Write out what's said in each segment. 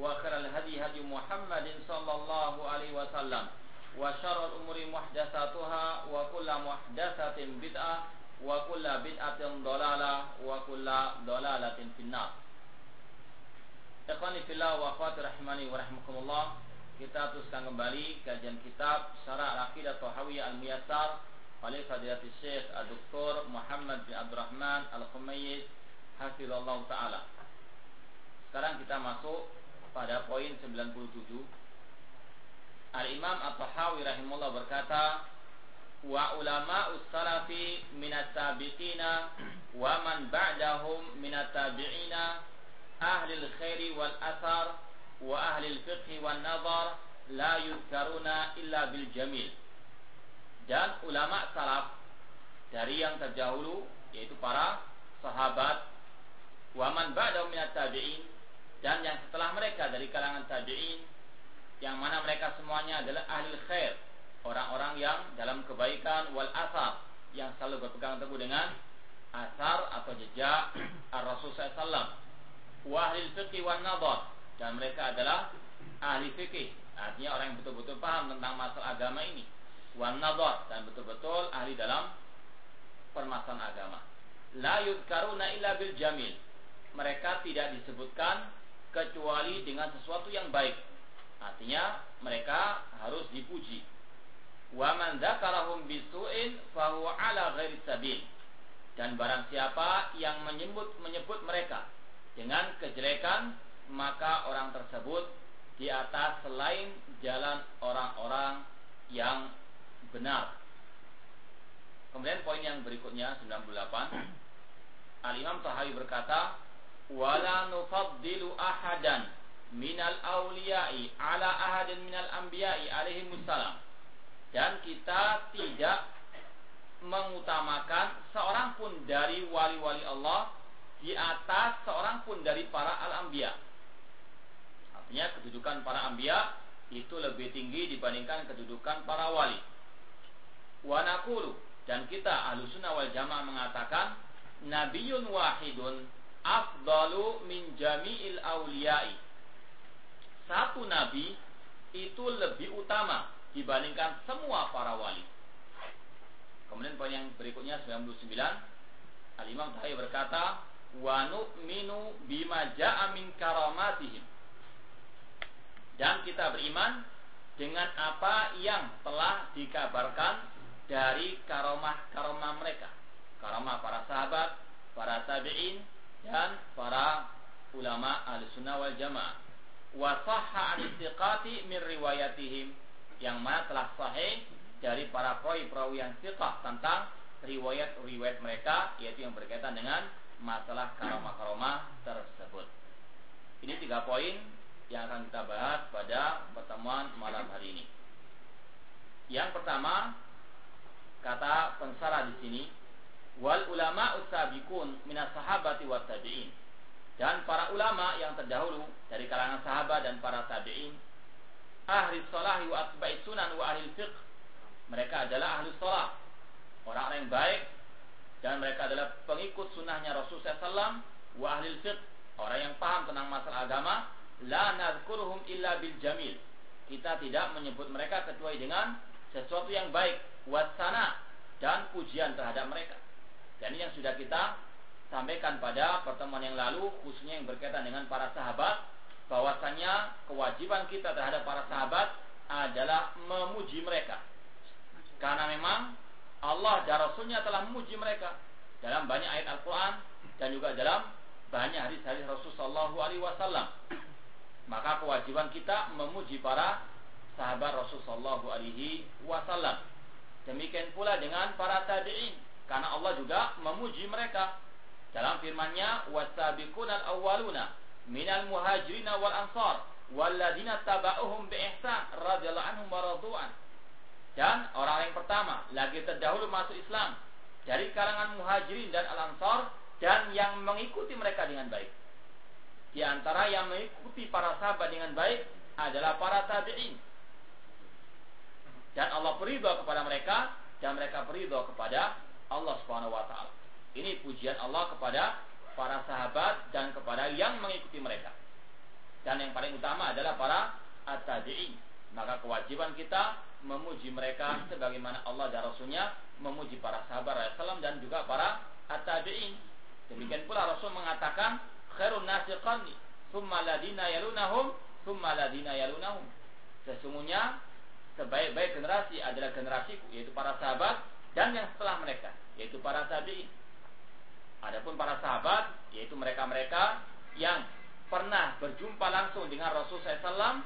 وخير الهدي هدي محمد صلى الله عليه وسلم وشر الأمور محدثاتها وكل محدثة بدعة وكل بدعة ضلالة وكل ضلالة في النار Ikhwani fillah wa akhwati rahimani wa rahimakumullah Kita teruskan kembali kajian kitab Syarah Al-Aqidah Tuhawiyah Al-Muyassar oleh Fadilat Syekh Dr. Muhammad bin Abdurrahman Al-Khumayyid Hafizullah Ta'ala Sekarang kita masuk pada poin 97 Al-Imam At-Tahawi rahimullah berkata Wa ulama salafi minat tabiqina Wa man ba'dahum minat tabi'ina Ahli al-khairi wal athar Wa ahli al-fiqhi wal nazar La yudkaruna illa bil jamil. Dan ulama salaf dari yang terdahulu yaitu para sahabat waman ba'da minat tabi'in dan yang setelah mereka dari kalangan tabi'in yang mana mereka semuanya adalah ahli khair. Orang-orang yang dalam kebaikan wal asar yang selalu berpegang teguh dengan asar atau jejak ar-rasul sallallahu wa ahli fiqh wan nadhar. Dan mereka adalah ahli fikih artinya orang yang betul-betul paham tentang masalah agama ini. Wan nadhar. Dan betul-betul ahli dalam permasalahan agama. La yudkaruna illa bil jamil. Mereka tidak disebutkan kecuali dengan sesuatu yang baik. Artinya mereka harus dipuji. Wa man dzakarahum bisu'in fahuwa ala ghairi sabil. Dan barang siapa yang menyebut menyebut mereka dengan kejelekan, maka orang tersebut di atas selain jalan orang-orang yang benar. Kemudian poin yang berikutnya 98 Al-Imam Tahawi berkata wala nufaddilu ahadan minal awliya'i ala ahadin minal anbiya'i alaihi musallam dan kita tidak mengutamakan seorang pun dari wali-wali Allah di atas seorang pun dari para al-anbiya. Artinya kedudukan para anbiya itu lebih tinggi dibandingkan kedudukan para wali. Wa naqulu dan kita Ahlussunnah wal Jamaah mengatakan nabiyyun wahidun afdalu min jami'il awliya'i. Satu nabi itu lebih utama dibandingkan semua para wali. Kemudian poin yang berikutnya 99 Al-Imam berkata wa nu'minu bima ja'a min karamatihim. Dan kita beriman dengan apa yang telah dikabarkan dari karomah-karomah mereka. Karomah para sahabat, para tabi'in, dan para ulama al-sunnah wal jamaah. Wa sahha an min riwayatihim yang mana telah sahih dari para perawi-perawi yang siqah tentang riwayat-riwayat mereka yaitu yang berkaitan dengan masalah karomah-karomah tersebut. Ini tiga poin yang akan kita bahas pada pertemuan malam hari ini. Yang pertama, kata pensara di sini, wal ulama usabikun minas sahabati wa tabi'in. Dan para ulama yang terdahulu dari kalangan sahabat dan para tabi'in, ahli salahi wa asba'i sunan wa ahli fiqh. Mereka adalah ahli salah, orang-orang yang baik dan mereka adalah pengikut sunnahnya Rasulullah SAW wa ahli fiqh, orang yang paham tentang masalah agama. La nadkuruhum illa bil jamil. Kita tidak menyebut mereka kecuali dengan sesuatu yang baik wasana dan pujian terhadap mereka. Dan ini yang sudah kita sampaikan pada pertemuan yang lalu khususnya yang berkaitan dengan para sahabat bahwasanya kewajiban kita terhadap para sahabat adalah memuji mereka. Karena memang Allah dan Rasulnya telah memuji mereka dalam banyak ayat Al-Quran dan juga dalam banyak hadis-hadis Rasulullah SAW. Maka kewajiban kita memuji para sahabat Rasulullah SAW. Demikian pula dengan para tabi'in. Karena Allah juga memuji mereka. Dalam firman-Nya, "Wasabiqunal awwaluna minal muhajirin wal ansar walladzina taba'uhum bi ihsan radhiyallahu anhum wa radu'an." Dan orang yang pertama lagi terdahulu masuk Islam dari kalangan muhajirin dan al-ansar dan yang mengikuti mereka dengan baik. Di antara yang mengikuti para sahabat dengan baik adalah para tabi'in. Dan Allah beridho kepada mereka dan mereka beridho kepada Allah Subhanahu wa taala. Ini pujian Allah kepada para sahabat dan kepada yang mengikuti mereka. Dan yang paling utama adalah para at-tabi'in. Maka kewajiban kita memuji mereka sebagaimana Allah dan Rasulnya memuji para sahabat Rasulullah dan juga para at-tabi'in. Demikian pula Rasul mengatakan khairun nasi qarni thumma ladina yalunahum thumma ladina yalunahum. Sesungguhnya sebaik-baik generasi adalah generasiku yaitu para sahabat dan yang setelah mereka yaitu para tabi'in. Adapun para sahabat yaitu mereka-mereka yang pernah berjumpa langsung dengan Rasul SAW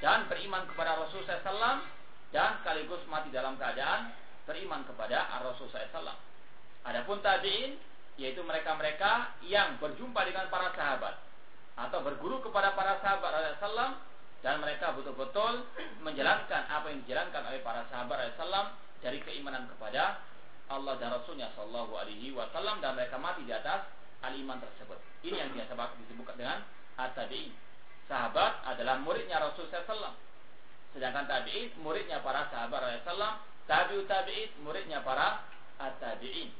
dan beriman kepada Rasul SAW dan sekaligus mati dalam keadaan beriman kepada Rasul SAW. Adapun tabi'in yaitu mereka-mereka yang berjumpa dengan para sahabat atau berguru kepada para sahabat Rasulullah dan mereka betul-betul menjalankan apa yang dijalankan oleh para sahabat Rasulullah dari keimanan kepada Allah dan Rasulnya Shallallahu Alaihi Wasallam dan mereka mati di atas al-iman tersebut. Ini yang biasa disebutkan dengan at-tabi'in. Sahabat adalah muridnya Rasul SAW Sedangkan tabi'in muridnya para sahabat Rasulullah, tabi'ut tabi'in muridnya para at-tabi'in.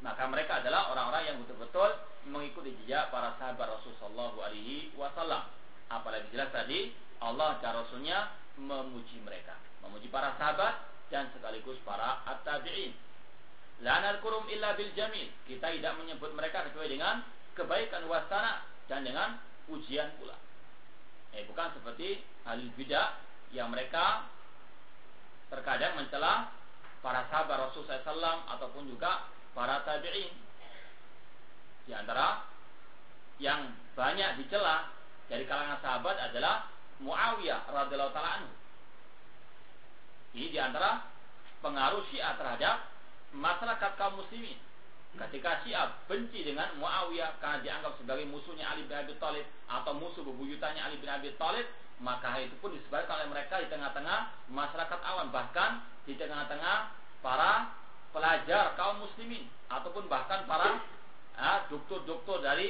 Maka mereka adalah orang-orang yang betul-betul mengikuti jejak para sahabat Rasulullah alaihi wasallam. Apalagi jelas tadi Allah dan Rasulnya memuji mereka, memuji para sahabat dan sekaligus para at-tabi'in. Lanal kurum illa bil jamil. Kita tidak menyebut mereka kecuali dengan kebaikan wasana dan dengan pujian pula. Eh bukan seperti ahli bidah yang mereka terkadang mencela para sahabat Rasul SAW ataupun juga para tabi'in. Di antara yang banyak dicela dari kalangan sahabat adalah Muawiyah radhiyallahu taala. Ini di antara pengaruh Syiah terhadap masyarakat kaum muslimin. Ketika Syiah benci dengan Muawiyah karena dianggap sebagai musuhnya Ali bin Abi Thalib atau musuh bebuyutannya Ali bin Abi Thalib, maka itu pun disebarkan oleh mereka di tengah-tengah masyarakat awam, bahkan di tengah-tengah para pelajar kaum muslimin ataupun bahkan para ya, dokter-dokter dari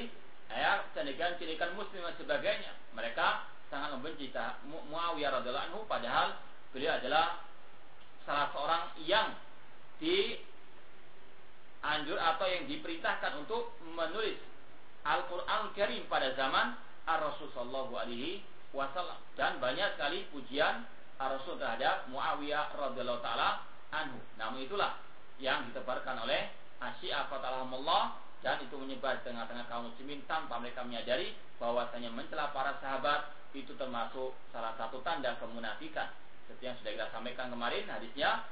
ya, cendekian-cendekian muslim dan sebagainya. Mereka sangat membenci Muawiyah radhiallahu anhu padahal beliau adalah salah seorang yang di anjur atau yang diperintahkan untuk menulis Al-Quran Karim pada zaman Ar-Rasul Sallallahu Alaihi Wasallam dan banyak sekali pujian Ar-Rasul terhadap Muawiyah radhiyallahu taala anhu. Namun itulah yang ditebarkan oleh Asy'ah Allah dan itu menyebar di tengah-tengah kaum muslimin tanpa mereka menyadari bahwasanya mencela para sahabat itu termasuk salah satu tanda kemunafikan. Seperti yang sudah kita sampaikan kemarin hadisnya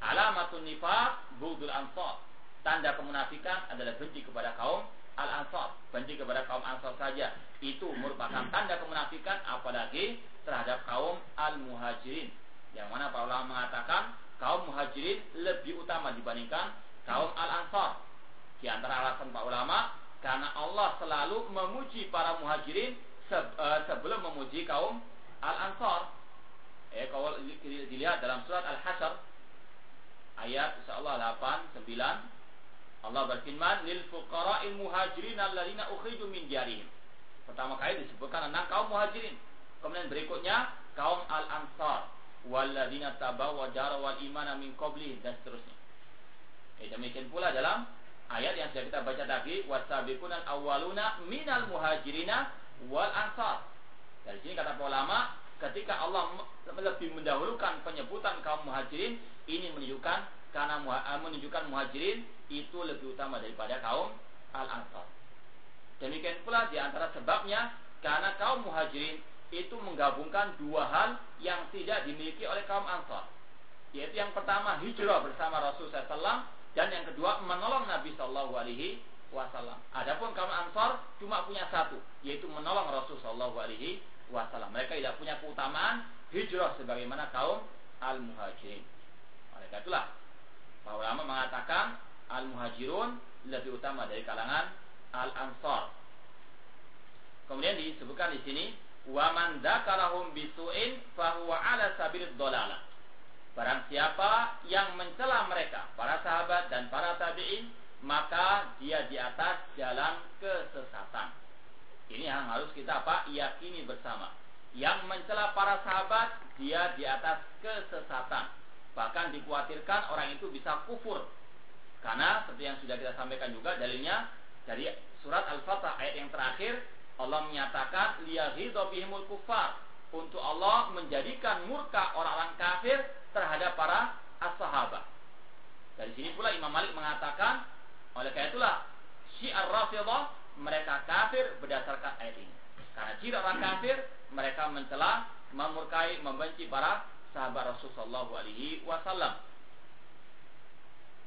alamatun nifaq budul ansar tanda kemunafikan adalah benci kepada kaum Al-Ansar, benci kepada kaum Ansar saja. Itu merupakan tanda kemunafikan apalagi terhadap kaum Al-Muhajirin. Yang mana para ulama mengatakan kaum Muhajirin lebih utama dibandingkan kaum Al-Ansar. Di antara alasan para ulama karena Allah selalu memuji para Muhajirin eh, sebelum memuji kaum Al-Ansar. Eh kalau dilihat dalam surat Al-Hasyr ayat insyaallah 8 9 Allah berfirman lil fuqara'il muhajirin alladziina ukhriju min diyarihim. Pertama kali disebutkan tentang kaum muhajirin. Kemudian berikutnya kaum al-ansar walladzina tabawa dara wal imana min qabli dan seterusnya. Eh, demikian pula dalam ayat yang sudah kita baca tadi wasabiqunal awwaluna minal muhajirina wal ansar. Dari sini kata ulama ketika Allah lebih mendahulukan penyebutan kaum muhajirin ini menunjukkan karena eh, menunjukkan muhajirin itu lebih utama daripada kaum al-ansar. Demikian pula di antara sebabnya karena kaum muhajirin itu menggabungkan dua hal yang tidak dimiliki oleh kaum Ansar. Yaitu yang pertama hijrah bersama Rasul SAW dan yang kedua menolong Nabi Shallallahu Alaihi Wasallam. Adapun kaum Ansar cuma punya satu, yaitu menolong Rasul Shallallahu Alaihi Wasallam. Mereka tidak punya keutamaan hijrah sebagaimana kaum Al Muhajirin. Oleh itulah para ulama mengatakan Al Muhajirun lebih utama dari kalangan Al Ansar. Kemudian disebutkan di sini wa man dzakarahum bisu'in fahuwa ala sabilid dhalalah. Barang siapa yang mencela mereka, para sahabat dan para tabi'in, maka dia di atas jalan kesesatan. Ini yang harus kita apa? Yakini bersama. Yang mencela para sahabat, dia di atas kesesatan. Bahkan dikhawatirkan orang itu bisa kufur. Karena seperti yang sudah kita sampaikan juga dalilnya dari surat Al-Fatah ayat yang terakhir Allah menyatakan liyaghidha bihimul kufar untuk Allah menjadikan murka orang-orang kafir terhadap para as-sahabat. Dari sini pula Imam Malik mengatakan oleh karena itulah Syiar Rafidah mereka kafir berdasarkan ayat ini. Karena ciri orang kafir mereka mencela, memurkai, membenci para sahabat Rasulullah alaihi wasallam.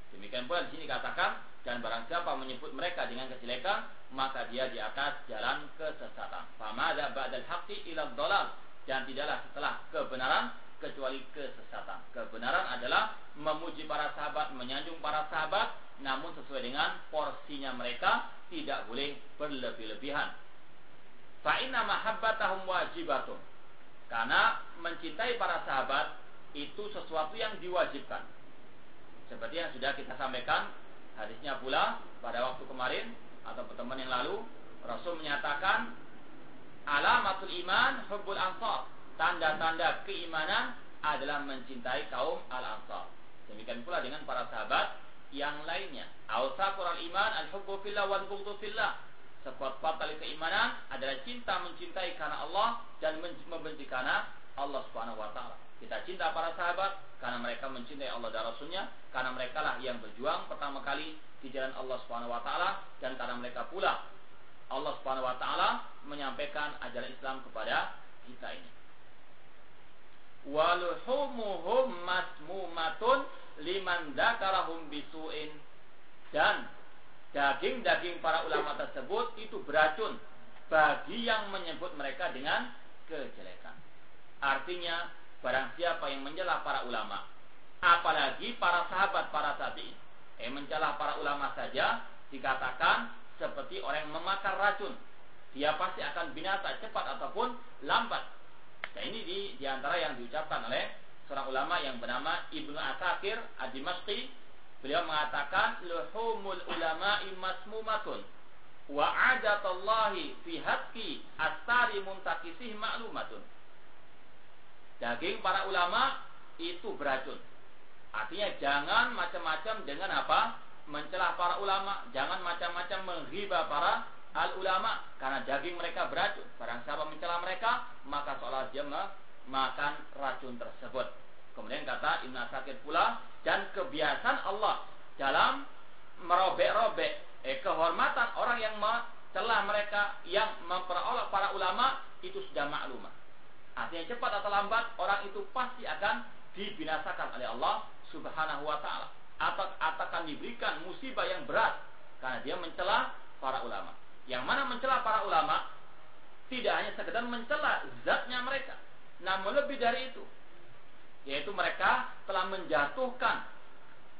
Demikian pula di sini katakan dan barang siapa menyebut mereka dengan kejelekan maka dia di atas jalan kesesatan. Famada ba'dal haqqi ila dhalal dan tidaklah setelah kebenaran kecuali kesesatan. Kebenaran adalah memuji para sahabat, menyanjung para sahabat namun sesuai dengan porsinya mereka tidak boleh berlebih-lebihan. Fa inna mahabbatahum wajibatun. Karena mencintai para sahabat itu sesuatu yang diwajibkan. Seperti yang sudah kita sampaikan hadisnya pula pada waktu kemarin atau pertemuan yang lalu Rasul menyatakan alamatul iman hubbul ansar. Tanda-tanda keimanan adalah mencintai kaum al-ansar. Demikian pula dengan para sahabat yang lainnya. Awsaqul iman al-hubbu fillah wal bughdhu fillah. Sekuat-kuat tali keimanan adalah cinta mencintai karena Allah dan membenci karena Allah Subhanahu wa taala. Kita cinta para sahabat karena mereka mencintai Allah dan Rasulnya, karena mereka lah yang berjuang pertama kali di jalan Allah Subhanahu wa taala dan karena mereka pula Allah Subhanahu wa taala menyampaikan ajaran Islam kepada kita ini. Waluhumuhum masmumatun liman dakarahum bisuin dan daging-daging para ulama tersebut itu beracun bagi yang menyebut mereka dengan kejelekan. Artinya barang siapa yang mencela para ulama, apalagi para sahabat para tabi'in, eh mencela para ulama saja dikatakan seperti orang yang memakan racun. Dia pasti akan binasa cepat ataupun lambat. Nah ini di, di antara yang diucapkan oleh seorang ulama yang bernama Ibnu Asakir Ad-Dimashqi. Beliau mengatakan luhumul ulama'i masmumatun wa adatallahi fi haqqi astari muntakisih ma'lumatun daging para ulama itu beracun. Artinya jangan macam-macam dengan apa? Mencelah para ulama. Jangan macam-macam menghibah para al ulama karena daging mereka beracun. Barang siapa mencela mereka maka seolah dia makan racun tersebut. Kemudian kata Ibn Asakir pula dan kebiasaan Allah dalam merobek-robek eh, kehormatan orang yang telah mereka yang memperoleh para ulama itu sudah maklumah. Artinya cepat atau lambat orang itu pasti akan dibinasakan oleh Allah Subhanahu wa taala atau akan diberikan musibah yang berat karena dia mencela para ulama. Yang mana mencela para ulama tidak hanya sekedar mencela zatnya mereka, namun lebih dari itu, yaitu mereka telah menjatuhkan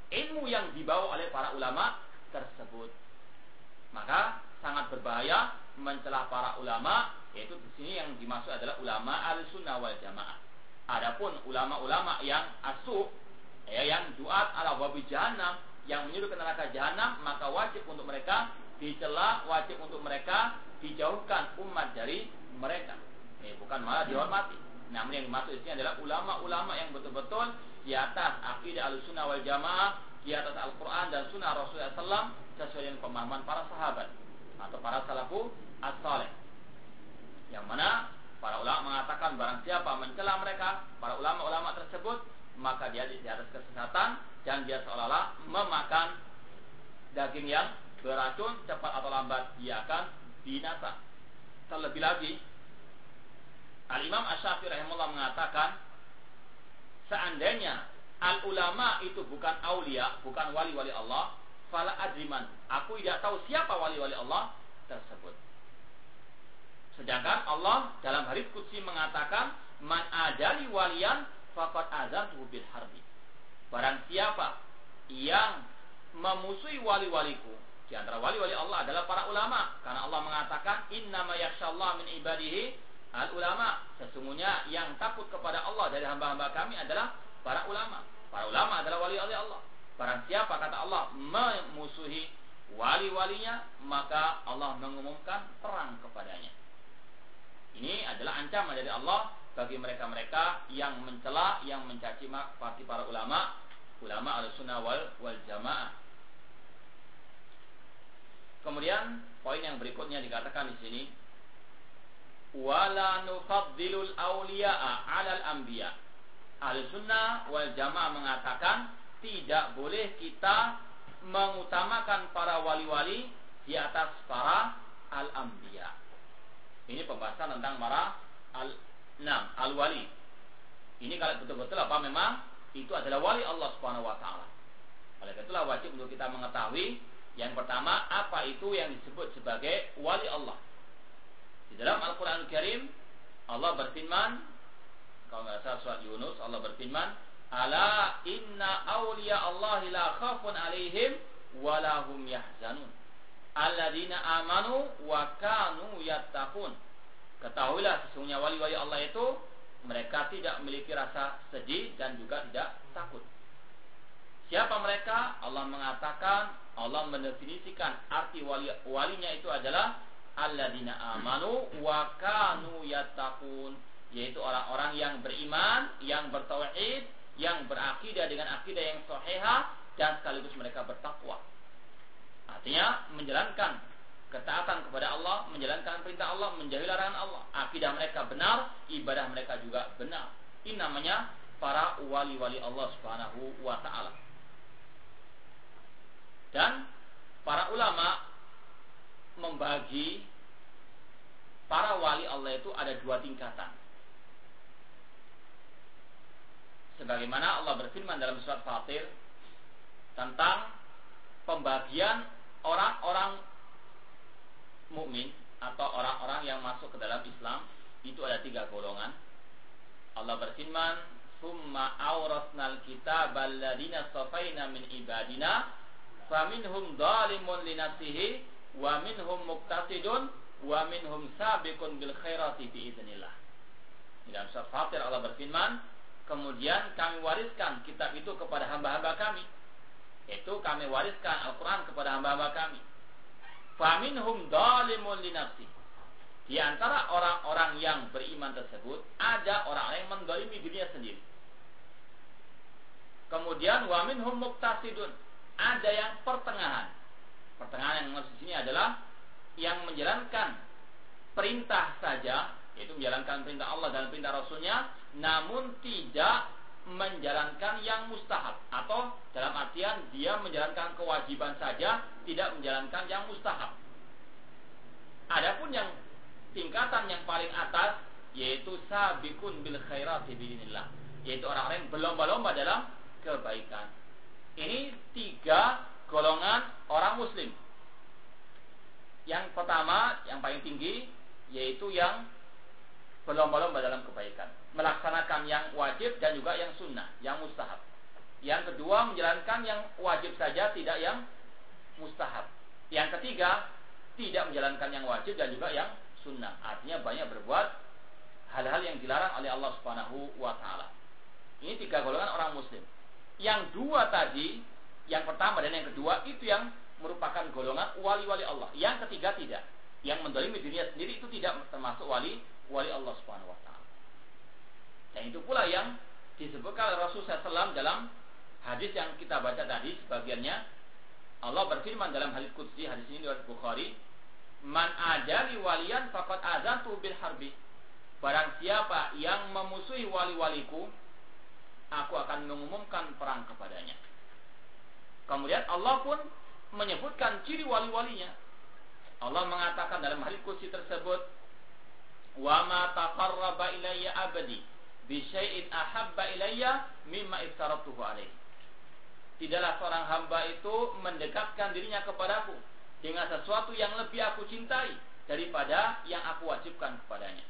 ilmu yang dibawa oleh para ulama tersebut. Maka sangat berbahaya mencela para ulama, yaitu di sini yang dimaksud adalah ulama al-sunnah wal jamaah. Adapun ulama-ulama yang asuh, ya, yang duat ala wabi jahannam, yang menyuruh ke neraka jahanam, maka wajib untuk mereka dicela, wajib untuk mereka dijauhkan umat dari mereka. Eh, bukan malah dihormati. Namun yang dimaksud di sini adalah ulama-ulama yang betul-betul di atas akidah al-sunnah wal jamaah, di atas Al-Quran dan sunnah Rasulullah SAW sesuai dengan pemahaman para sahabat atau para salafu as-saleh. Yang mana para ulama mengatakan barang siapa mencela mereka, para ulama-ulama tersebut, maka dia di atas kesesatan dan dia seolah-olah memakan daging yang beracun cepat atau lambat dia akan binasa. Terlebih lagi Al-Imam Asy-Syafi'i rahimahullah mengatakan seandainya al ulama itu bukan aulia, bukan wali-wali Allah, fala adriman. Aku tidak tahu siapa wali-wali Allah tersebut. Sedangkan Allah dalam hadis qudsi mengatakan man adali waliyan faqad azantuhu bil harbi. Barang siapa yang memusuhi wali-waliku di antara wali-wali Allah adalah para ulama karena Allah mengatakan innama yakhshallahu min ibadihi al ulama sesungguhnya yang takut kepada Allah dari hamba-hamba kami adalah para ulama. Para ulama adalah wali-wali Allah. Barang siapa kata Allah memusuhi wali-walinya maka Allah mengumumkan perang kepadanya. Ini adalah ancaman dari Allah bagi mereka-mereka yang mencela, yang mencaci maki para ulama, ulama al-sunnah wal, wal jamaah. Kemudian poin yang berikutnya dikatakan di sini wala nufaddilul awliya'a 'alal anbiya. Al-sunnah wal jamaah mengatakan tidak boleh kita mengutamakan para wali-wali di atas para al-anbiya. Ini pembahasan tentang para al nam al wali. Ini kalau betul-betul apa memang itu adalah wali Allah Subhanahu wa taala. Oleh itulah wajib untuk kita mengetahui yang pertama apa itu yang disebut sebagai wali Allah. Di dalam Al-Qur'an Al Karim Allah berfirman kalau nggak salah surat Yunus Allah berfirman Ala inna awliya Allah la khafun alaihim walahum yahzanun alladzina amanu wa kanu yattaqun. Ketahuilah sesungguhnya wali-wali Allah itu mereka tidak memiliki rasa sedih dan juga tidak takut. Siapa mereka? Allah mengatakan, Allah mendefinisikan arti wali walinya itu adalah alladzina amanu wa kanu yattaqun, yaitu orang-orang yang beriman, yang bertauhid, yang berakidah dengan akidah yang sahihah dan sekaligus mereka bertakwa. Artinya menjalankan ketaatan kepada Allah, menjalankan perintah Allah, menjauhi larangan Allah. Akidah mereka benar, ibadah mereka juga benar. Ini namanya para wali-wali Allah Subhanahu wa taala. Dan para ulama membagi para wali Allah itu ada dua tingkatan. Sebagaimana Allah berfirman dalam surat Fatir tentang pembagian orang-orang mukmin atau orang-orang yang masuk ke dalam Islam itu ada tiga golongan. Allah berfirman, "Summa awrasnal kitab alladziina safaina min ibadina faminhum dhalimun li nafsihi wa minhum muqtasidun wa minhum sabiqun bil khairati bi idznillah." Di dalam surat Fatir Allah berfirman, "Kemudian kami wariskan kitab itu kepada hamba-hamba kami." Itu kami wariskan Al-Quran kepada hamba-hamba kami. Faminhum dalimun linafsi. Di antara orang-orang yang beriman tersebut, ada orang-orang yang mendolimi dirinya sendiri. Kemudian waminhum muktasidun. Ada yang pertengahan. Pertengahan yang maksud sini adalah yang menjalankan perintah saja, yaitu menjalankan perintah Allah dan perintah Rasulnya, namun tidak menjalankan yang mustahab atau dalam artian dia menjalankan kewajiban saja tidak menjalankan yang mustahab. Adapun yang tingkatan yang paling atas yaitu sabikun bil khairati biinillah yaitu orang-orang yang berlomba-lomba dalam kebaikan. Ini tiga golongan orang muslim. Yang pertama, yang paling tinggi yaitu yang berlomba-lomba dalam kebaikan melaksanakan yang wajib dan juga yang sunnah, yang mustahab. Yang kedua menjalankan yang wajib saja, tidak yang mustahab. Yang ketiga tidak menjalankan yang wajib dan juga yang sunnah. Artinya banyak berbuat hal-hal yang dilarang oleh Allah Subhanahu wa taala. Ini tiga golongan orang muslim. Yang dua tadi, yang pertama dan yang kedua itu yang merupakan golongan wali-wali Allah. Yang ketiga tidak. Yang mendolimi dirinya sendiri itu tidak termasuk wali wali Allah Subhanahu wa taala. Dan itu pula yang disebutkan oleh Rasulullah SAW dalam hadis yang kita baca tadi sebagiannya Allah berfirman dalam hadis qudsi hadis ini dari Bukhari man adali waliyan faqad azantu bil harbi barang siapa yang memusuhi wali-waliku aku akan mengumumkan perang kepadanya kemudian Allah pun menyebutkan ciri wali-walinya Allah mengatakan dalam hadis qudsi tersebut wa ma taqarraba ilayya abdi bi syai'in ahabba ilayya mimma iftaratuhu alaihi. Tidaklah seorang hamba itu mendekatkan dirinya kepadaku dengan sesuatu yang lebih aku cintai daripada yang aku wajibkan kepadanya.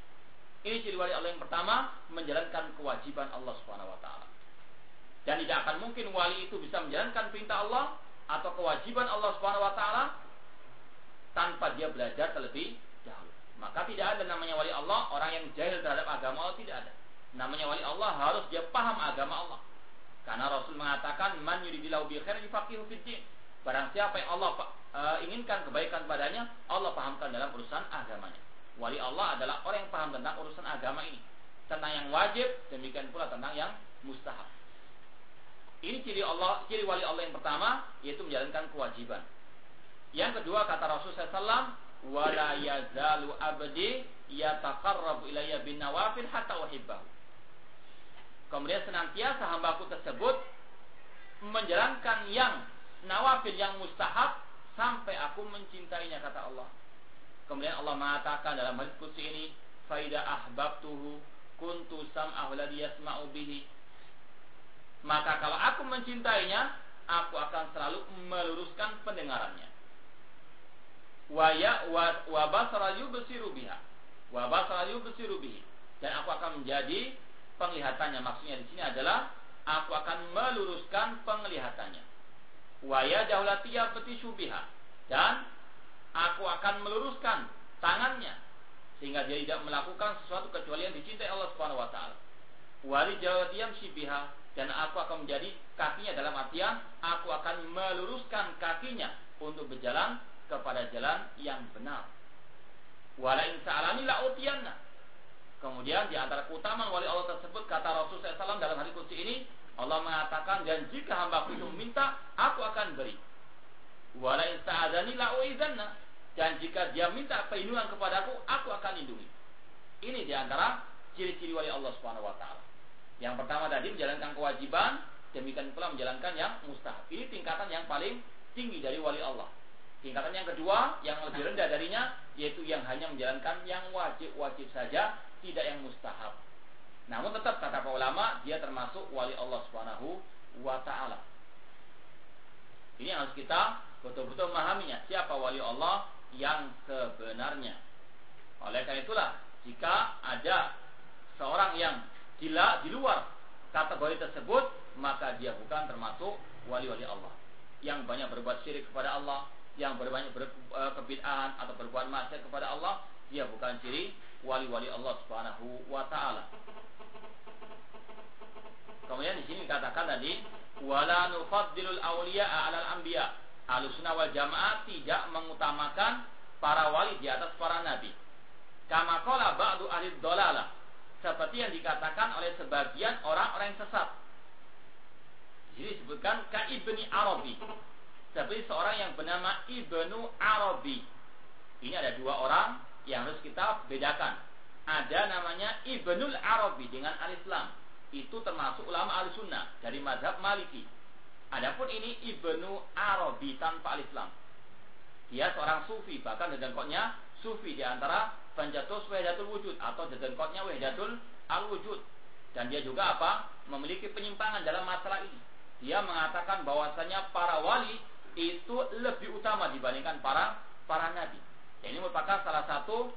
Ini ciri wali Allah yang pertama, menjalankan kewajiban Allah Subhanahu wa taala. Dan tidak akan mungkin wali itu bisa menjalankan perintah Allah atau kewajiban Allah Subhanahu wa taala tanpa dia belajar terlebih dahulu. Maka tidak ada namanya wali Allah orang yang jahil terhadap agama Allah tidak ada. Namanya wali Allah harus dia paham agama Allah. Karena Rasul mengatakan man yuridillahu bi khairin yufaqihu fid din. Barang siapa yang Allah e, inginkan kebaikan padanya, Allah pahamkan dalam urusan agamanya. Wali Allah adalah orang yang paham tentang urusan agama ini. Tentang yang wajib, demikian pula tentang yang mustahab. Ini ciri Allah, ciri wali Allah yang pertama, yaitu menjalankan kewajiban. Yang kedua kata Rasul SAW, wala yazalu abdi yataqarrabu ilayya bin nawafil hatta uhibbahu. Kemudian senantiasa hambaku tersebut menjalankan yang nawafil yang mustahab sampai aku mencintainya kata Allah. Kemudian Allah mengatakan dalam hadis ini, "Faida ahbabtuhu kuntu sam'ahu ladzi yasma'u bihi." Maka kalau aku mencintainya, aku akan selalu meluruskan pendengarannya. Wa ya wa, wa basara yubsiru biha. Wa basara yubsiru bihi. Dan aku akan menjadi penglihatannya. Maksudnya di sini adalah aku akan meluruskan penglihatannya. Wa ya daulatiya biha. Dan aku akan meluruskan tangannya. Sehingga dia tidak melakukan sesuatu kecuali yang dicintai Allah Subhanahu wa taala. Wali jawatiyam sibiha dan aku akan menjadi kakinya dalam artian aku akan meluruskan kakinya untuk berjalan kepada jalan yang benar. Walain sa'alani la'utiyanna. Kemudian di antara keutamaan wali Allah tersebut kata Rasul SAW dalam hadis qudsi ini Allah mengatakan dan jika hamba itu minta aku akan beri. Walain sa'adani la'uizanna. Dan jika dia minta perlindungan kepadaku aku akan lindungi. Ini di antara ciri-ciri wali Allah Subhanahu wa taala. Yang pertama tadi menjalankan kewajiban, demikian pula menjalankan yang mustahab. Ini tingkatan yang paling tinggi dari wali Allah. Tingkatan yang kedua, yang lebih rendah darinya, yaitu yang hanya menjalankan yang wajib-wajib saja, tidak yang mustahab. Namun tetap kata para ulama, dia termasuk wali Allah Subhanahu wa taala. Ini harus kita betul-betul memahaminya, siapa wali Allah yang sebenarnya. Oleh karena itulah, jika ada seorang yang gila di luar kategori tersebut, maka dia bukan termasuk wali-wali Allah yang banyak berbuat syirik kepada Allah, yang berbanyak ber, e, atau berbuat maksiat kepada Allah, dia bukan ciri wali-wali Allah Subhanahu wa taala. Kemudian di sini dikatakan tadi wala nufaddilul awliya 'alal anbiya. Ahlussunnah wal Jamaah tidak mengutamakan para wali di atas para nabi. Kama qala ba'du ahli dhalalah. Seperti yang dikatakan oleh sebagian orang-orang yang sesat. Jadi disebutkan ka ibni Arabi seperti seorang yang bernama Ibnu Arabi. Ini ada dua orang yang harus kita bedakan. Ada namanya Ibnul Arabi dengan al-Islam. Itu termasuk ulama al-Sunnah dari madhab Maliki. Adapun ini Ibnu Arabi tanpa al-Islam. Dia seorang sufi, bahkan dedengkotnya sufi di antara Panjatus Wahdatul Wujud atau dedengkotnya Wahdatul Al-Wujud. Dan dia juga apa? Memiliki penyimpangan dalam masalah ini. Dia mengatakan bahwasanya para wali itu lebih utama dibandingkan para para nabi. Dan ini merupakan salah satu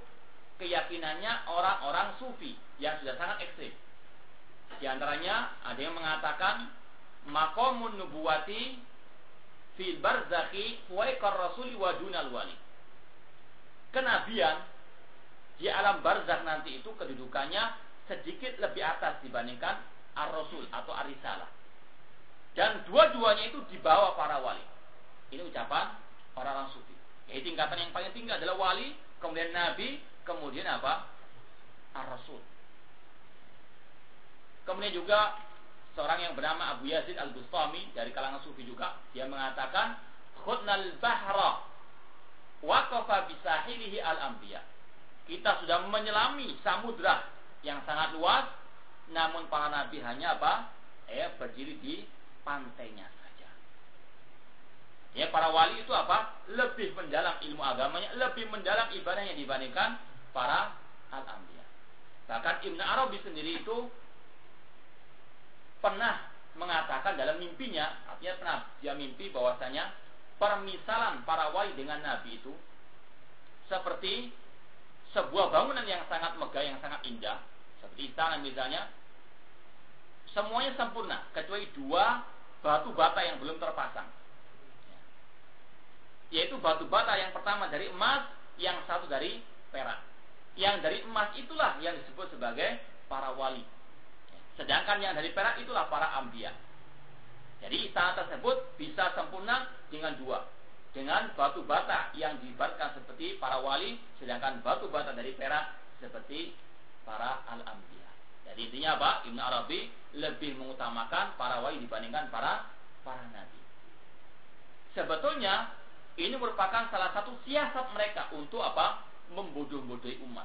keyakinannya orang-orang sufi yang sudah sangat ekstrim. Di antaranya ada yang mengatakan maqamun nubuwati fi barzakhi huwaikar rasuli wa dunal wali. Kenabian di alam barzakh nanti itu kedudukannya sedikit lebih atas dibandingkan ar-rasul atau ar-risalah. Dan dua-duanya itu dibawa para wali. Ini ucapan orang-orang sufi. Jadi tingkatan yang paling tinggi adalah wali, kemudian nabi, kemudian apa? Ar-Rasul. Kemudian juga seorang yang bernama Abu Yazid Al-Bustami dari kalangan sufi juga, dia mengatakan khudnal bahra waqafa bisahilihi al-anbiya. Kita sudah menyelami samudra yang sangat luas, namun para nabi hanya apa? Eh, berdiri di pantainya. Ya, para wali itu apa? Lebih mendalam ilmu agamanya, lebih mendalam ibadahnya dibandingkan para al-anbiya. Bahkan Ibn Arabi sendiri itu pernah mengatakan dalam mimpinya, artinya pernah dia mimpi bahwasanya permisalan para wali dengan Nabi itu seperti sebuah bangunan yang sangat megah, yang sangat indah, seperti istana misalnya, semuanya sempurna kecuali dua batu bata yang belum terpasang. Yaitu batu bata yang pertama dari emas, yang satu dari perak. Yang dari emas itulah yang disebut sebagai para wali. Sedangkan yang dari perak itulah para ambia. Jadi istana tersebut bisa sempurna dengan dua. Dengan batu bata yang diibaratkan seperti para wali, sedangkan batu bata dari perak seperti para al-ambia. Jadi intinya apa? Ibn Arabi lebih mengutamakan para wali dibandingkan para para nabi. Sebetulnya ini merupakan salah satu siasat mereka untuk apa? Membodoh-bodohi umat.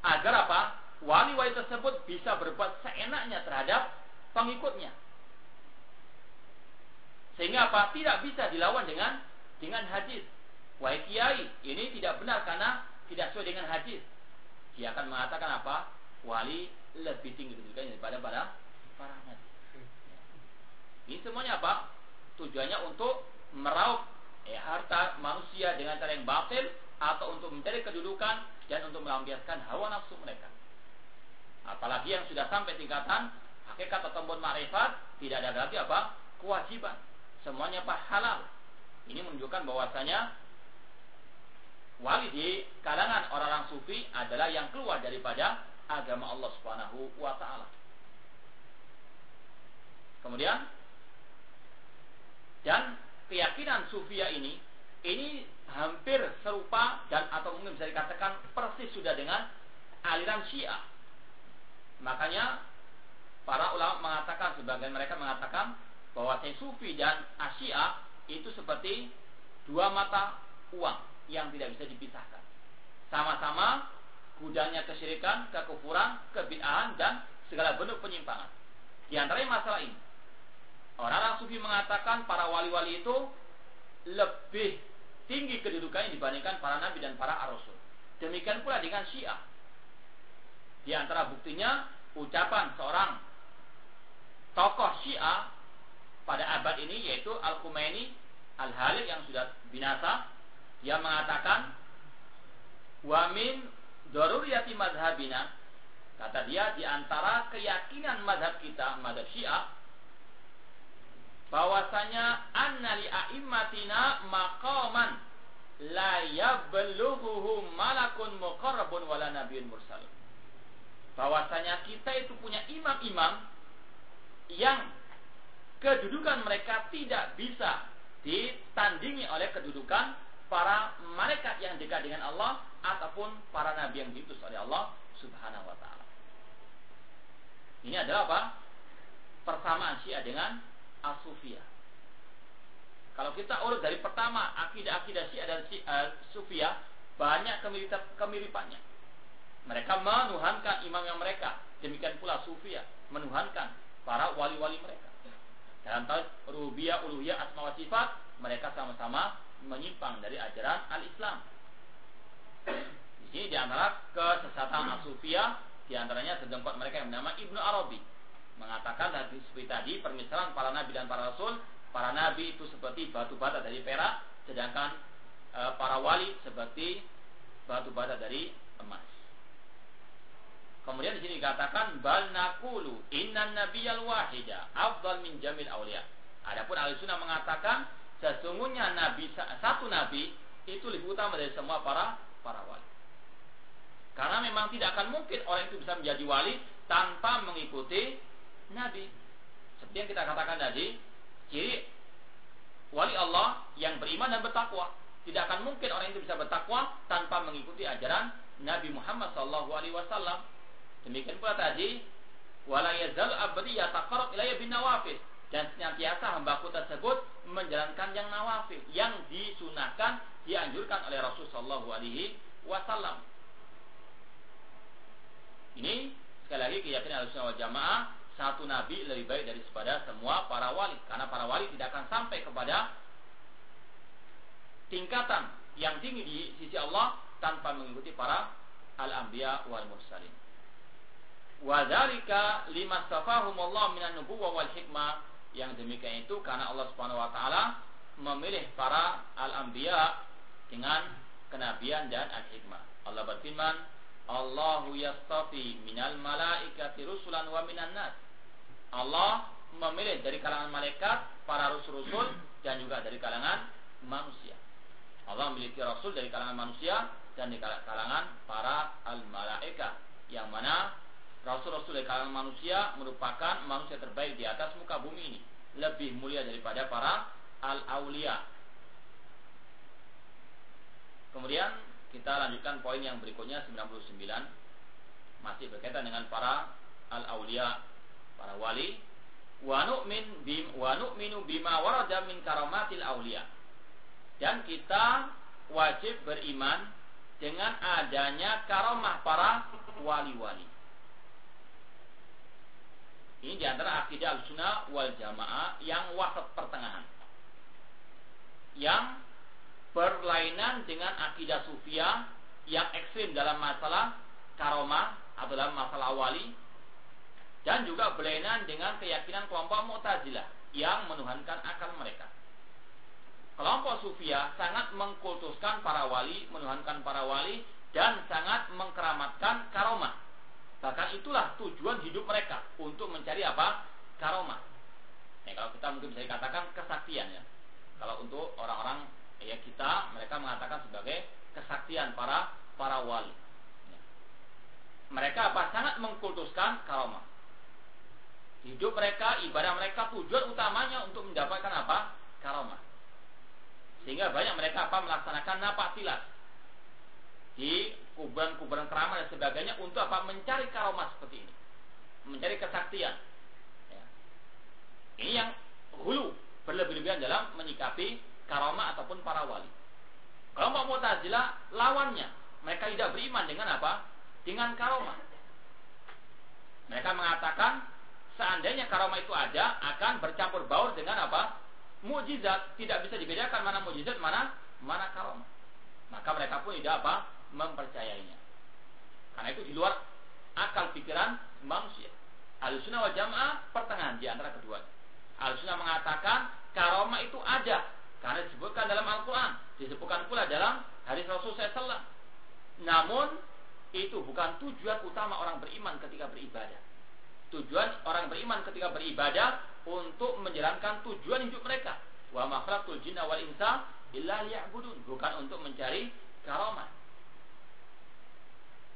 Agar apa? Wali-wali tersebut bisa berbuat seenaknya terhadap pengikutnya. Sehingga apa? Tidak bisa dilawan dengan dengan hadis. Wahai kiai, ini tidak benar karena tidak sesuai dengan hadis. Dia akan mengatakan apa? Wali lebih tinggi kedudukannya daripada para para nabi. Ini semuanya apa? Tujuannya untuk meraup eh, harta manusia dengan cara yang batil atau untuk mencari kedudukan dan untuk melampiaskan hawa nafsu mereka. Apalagi yang sudah sampai tingkatan hakikat atau ma'rifat tidak ada lagi apa? kewajiban. Semuanya apa? halal. Ini menunjukkan bahwasanya wali di kalangan orang-orang sufi adalah yang keluar daripada agama Allah Subhanahu wa taala. Kemudian dan keyakinan sufia ini ini hampir serupa dan atau mungkin bisa dikatakan persis sudah dengan aliran Syiah. Makanya para ulama mengatakan sebagian mereka mengatakan bahwa sufi dan Asia itu seperti dua mata uang yang tidak bisa dipisahkan. Sama-sama gudangnya kesyirikan, kekufuran, kebid'ahan dan segala bentuk penyimpangan. Di antaranya masalah ini. Orang-orang sufi mengatakan para wali-wali itu lebih tinggi kedudukannya dibandingkan para nabi dan para rasul. Demikian pula dengan Syiah. Di antara buktinya ucapan seorang tokoh Syiah pada abad ini yaitu Al-Khumaini Al-Halik yang sudah binasa dia mengatakan wa min daruriyati madhabina kata dia di antara keyakinan madhab kita madhab Syiah bahwasanya annali a'immatina maqaman la yablughuhu malakun muqarrabun wala nabiyyun mursal. Bahwasanya kita itu punya imam-imam yang kedudukan mereka tidak bisa ditandingi oleh kedudukan para malaikat yang dekat dengan Allah ataupun para nabi yang diutus oleh Allah Subhanahu wa taala. Ini adalah apa? Persamaan Syiah dengan Asufia. Kalau kita urut dari pertama akidah-akidah Syiah dan uh, Sufia banyak kemiripannya. Mereka menuhankan imam yang mereka. Demikian pula Sufia menuhankan para wali-wali mereka. Dalam tahun rubiyah, uluhiyah, asma wa sifat, mereka sama-sama menyimpang dari ajaran al-Islam. Di sini di antara kesesatan Asufia, di antaranya sedempat mereka yang bernama Ibnu Arabi mengatakan tadi seperti tadi permisalan para nabi dan para rasul para nabi itu seperti batu bata dari perak sedangkan e, para wali seperti batu bata dari emas kemudian di sini dikatakan bal nakulu innan nabiyal wahida afdal min jamil aulia adapun ahli sunnah mengatakan sesungguhnya nabi satu nabi itu lebih utama dari semua para para wali karena memang tidak akan mungkin orang itu bisa menjadi wali tanpa mengikuti nabi. Seperti yang kita katakan tadi, ciri wali Allah yang beriman dan bertakwa. Tidak akan mungkin orang itu bisa bertakwa tanpa mengikuti ajaran Nabi Muhammad wasallam. Demikian pula tadi, wala yazal abdi yataqarrab ilayya bin nawafil dan senantiasa hambaku tersebut menjalankan yang nawafil yang disunahkan dianjurkan oleh Rasul sallallahu alaihi wasallam. Ini sekali lagi keyakinan Ahlussunnah wal Jamaah satu nabi lebih baik daripada semua para wali karena para wali tidak akan sampai kepada tingkatan yang tinggi di sisi Allah tanpa mengikuti para al-anbiya wal mursalin. Wa dzalika lima Allah minan nubuwwah wal hikmah. Yang demikian itu karena Allah Subhanahu wa taala memilih para al-anbiya dengan kenabian dan al-hikmah. Allah berfirman, Allahu yastafi minal malaikati rusulan wa minan nas. Allah memilih dari kalangan malaikat para rasul-rasul dan juga dari kalangan manusia. Allah memiliki rasul dari kalangan manusia dan di kalangan para al-malaika yang mana rasul-rasul kalangan manusia merupakan manusia terbaik di atas muka bumi ini. Lebih mulia daripada para al-aulia kemudian kita lanjutkan poin yang berikutnya 99 masih berkaitan dengan para al-aulia para wali. Wa nu'min bim nu'minu bima warada min karamatil aulia dan kita wajib beriman dengan adanya karomah para wali-wali. Ini di antara akidah al-sunnah wal jamaah yang wasat pertengahan. Yang berlainan dengan akidah sufia yang ekstrim dalam masalah karomah atau dalam masalah wali dan juga berlainan dengan keyakinan kelompok Mu'tazilah yang menuhankan akal mereka. Kelompok Sufia sangat mengkultuskan para wali, menuhankan para wali, dan sangat mengkeramatkan karomah. Bahkan itulah tujuan hidup mereka untuk mencari apa? Karomah. Ya, kalau kita mungkin bisa dikatakan kesaktian ya. Kalau untuk orang-orang ya kita, mereka mengatakan sebagai kesaktian para para wali. Ya. Mereka apa? Sangat mengkultuskan karomah. Hidup mereka, ibadah mereka, tujuan utamanya untuk mendapatkan apa? Karomah. Sehingga banyak mereka apa melaksanakan napak tilas di kuburan-kuburan keramat dan sebagainya untuk apa mencari karomah seperti ini, mencari kesaktian. Ya. Ini yang hulu berlebih-lebihan dalam menyikapi karomah ataupun para wali. Kelompok Mu'tazilah lawannya, mereka tidak beriman dengan apa? Dengan karomah. Mereka mengatakan seandainya karomah itu ada akan bercampur baur dengan apa? mujizat tidak bisa dibedakan mana mujizat mana mana karomah. Maka mereka pun tidak apa mempercayainya. Karena itu di luar akal pikiran manusia. Al-Sunnah wal Jamaah pertengahan di antara keduanya. Al-Sunnah mengatakan karomah itu ada karena disebutkan dalam Al-Quran, disebutkan pula dalam hadis Rasul SAW. Namun itu bukan tujuan utama orang beriman ketika beribadah. Tujuan orang beriman ketika beribadah untuk menjalankan tujuan hidup mereka. Wa makhlaqul jinna wal insa illa liya'budun, bukan untuk mencari karomah.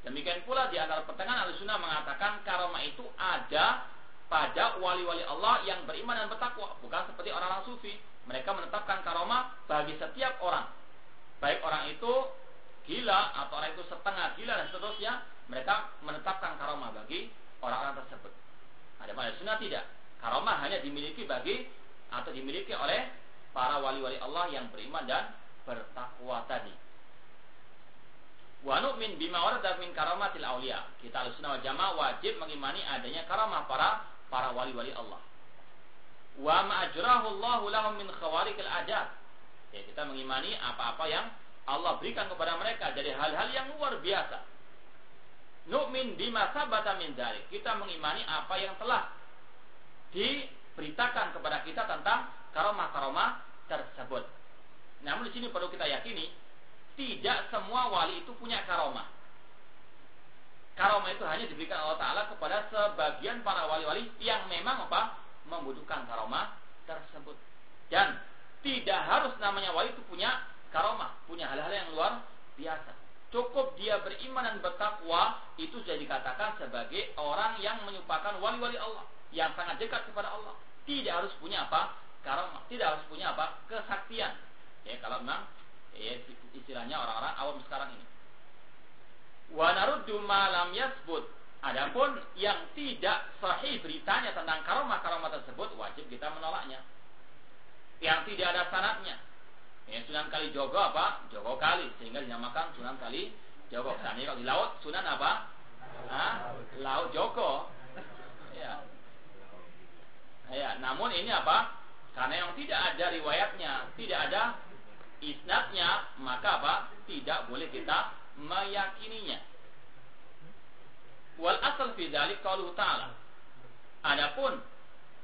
Demikian pula di antara pertengahan Al-Sunnah mengatakan karomah itu ada pada wali-wali Allah yang beriman dan bertakwa, bukan seperti orang-orang sufi. Mereka menetapkan karomah bagi setiap orang. Baik orang itu gila atau orang itu setengah gila dan seterusnya, mereka menetapkan karomah bagi orang-orang tersebut. Ada pada sunnah tidak. Karomah hanya dimiliki bagi atau dimiliki oleh para wali-wali Allah yang beriman dan bertakwa tadi. Wa nu'min bima warada min karamatil aulia. Kita al-sunnah wal jamaah wajib mengimani adanya karamah para para wali-wali Allah. Wa ma'ajrahu Allahu lahum min khawarikil adat. Ya, kita mengimani apa-apa yang Allah berikan kepada mereka dari hal-hal yang luar biasa nu'min bima sabata min dzalik. Kita mengimani apa yang telah diberitakan kepada kita tentang karomah-karomah tersebut. Namun di sini perlu kita yakini, tidak semua wali itu punya karomah. Karomah itu hanya diberikan Allah Ta'ala kepada sebagian para wali-wali yang memang apa? Membutuhkan karomah tersebut. Dan tidak harus namanya wali itu punya karomah, punya hal-hal yang luar biasa cukup dia beriman dan bertakwa itu sudah dikatakan sebagai orang yang menyupakan wali-wali Allah yang sangat dekat kepada Allah. Tidak harus punya apa? Karena tidak harus punya apa? Kesaktian. Ya kalau memang ya, istilahnya orang-orang awam sekarang ini. Wa yasbut. Adapun yang tidak sahih beritanya tentang karomah-karomah tersebut wajib kita menolaknya. Yang tidak ada sanatnya, Ya, Sunan Kali Jogo apa? Jogo Kali sehingga dinamakan Sunan Kali Jogo. Nah, kalau di laut Sunan apa? Hah? Laut Joko. Ya. Ya, namun ini apa? Karena yang tidak ada riwayatnya, tidak ada isnadnya, maka apa? Tidak boleh kita meyakininya. Wal asal fi dzalik qauluhu ta'ala. Adapun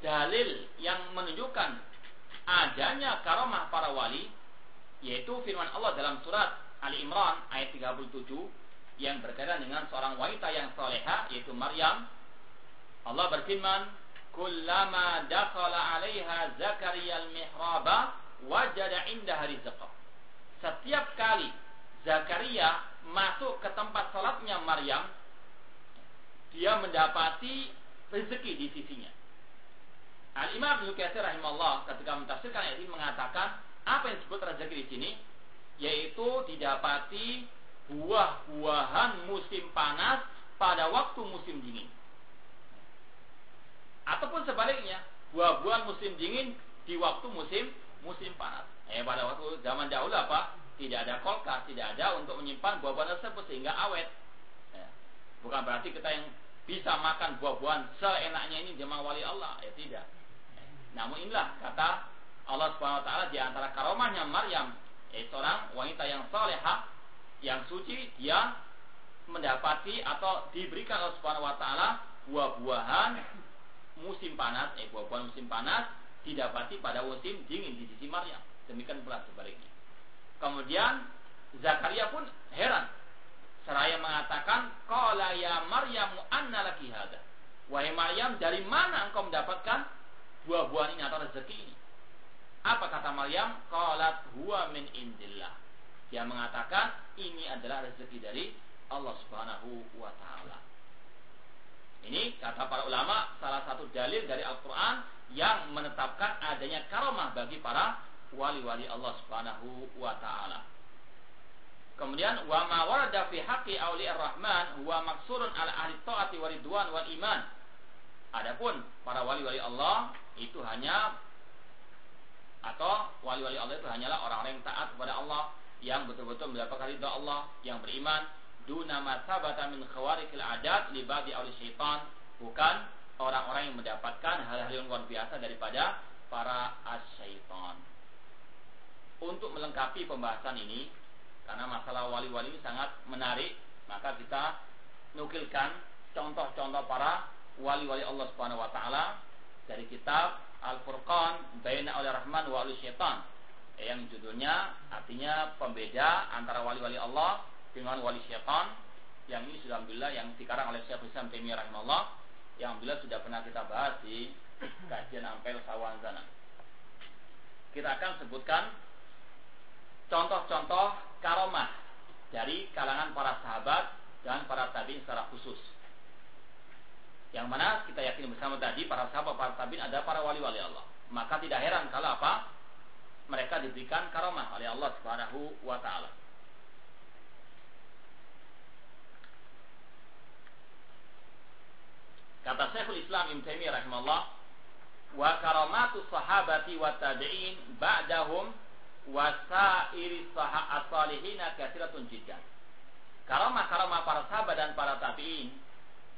dalil yang menunjukkan adanya karomah para wali yaitu firman Allah dalam surat Ali Imran ayat 37 yang berkaitan dengan seorang wanita yang soleha yaitu Maryam Allah berfirman kullama dakhala 'alaiha Zakaria al-mihraba wajada indaha rizqa setiap kali Zakaria masuk ke tempat salatnya Maryam dia mendapati rezeki di sisinya. Al-Imam Ibnu Katsir rahimahullah ketika mentafsirkan ayat ini mengatakan apa yang disebut rezeki di sini yaitu didapati buah-buahan musim panas pada waktu musim dingin. Ataupun sebaliknya, buah-buahan musim dingin di waktu musim musim panas. Eh pada waktu zaman dahulu apa? Tidak ada kulkas, tidak ada untuk menyimpan buah-buahan tersebut sehingga awet. Ya. Bukan berarti kita yang bisa makan buah-buahan seenaknya ini jemaah wali Allah, ya tidak. Namun inilah kata Allah Subhanahu wa taala di antara karomahnya Maryam, yaitu seorang wanita yang salehah, yang suci, dia mendapati atau diberikan Allah Subhanahu wa taala buah-buahan musim panas, eh buah-buahan musim panas didapati pada musim dingin di sisi Maryam. Demikian pula sebaliknya. Kemudian Zakaria pun heran Seraya mengatakan, Qala ya Maryam anna laki hada. Wahai Maryam, dari mana engkau mendapatkan buah-buahan ini atau rezeki ini? Apa kata Maryam? Qalat huwa min indillah. Dia mengatakan ini adalah rezeki dari Allah Subhanahu wa taala. Ini kata para ulama salah satu dalil dari Al-Qur'an yang menetapkan adanya karomah bagi para wali-wali Allah Subhanahu wa taala. Kemudian wa ma warada fi haqqi auliya rahman huwa maksurun ala ahli taati wa ridwan wal iman. Adapun para wali-wali Allah itu hanya atau wali-wali Allah itu hanyalah orang-orang yang taat kepada Allah yang betul-betul mendapatkan ridha Allah yang beriman duna masabata min khawarikil adat li ba'di syaitan bukan orang-orang yang mendapatkan hal-hal yang luar biasa daripada para asyaitan. Untuk melengkapi pembahasan ini, karena masalah wali-wali ini sangat menarik, maka kita nukilkan contoh-contoh para wali-wali Allah Subhanahu wa taala dari kitab Al-Furqan Baina Aulia Rahman wa Aulia Syaitan yang judulnya artinya pembeda antara wali-wali Allah dengan wali syaitan yang ini sudah alhamdulillah yang dikarang oleh Syekh Islam Taimiyah rahimahullah yang alhamdulillah sudah pernah kita bahas di kajian Ampel Sawanzana. Kita akan sebutkan contoh-contoh karomah dari kalangan para sahabat dan para tabiin secara khusus. Yang mana kita yakin bersama tadi para sahabat para tabiin ada para wali-wali Allah. Maka tidak heran kalau apa mereka diberikan karomah oleh Allah Subhanahu wa taala. Kata Syekhul Islam Ibnu Taimiyah rahimahullah, wa karamatu sahabati wa tabi'in ba'dahum wasairi as-salihina katsiratun jiddan. Karamah-karamah para sahabat dan para tabi'in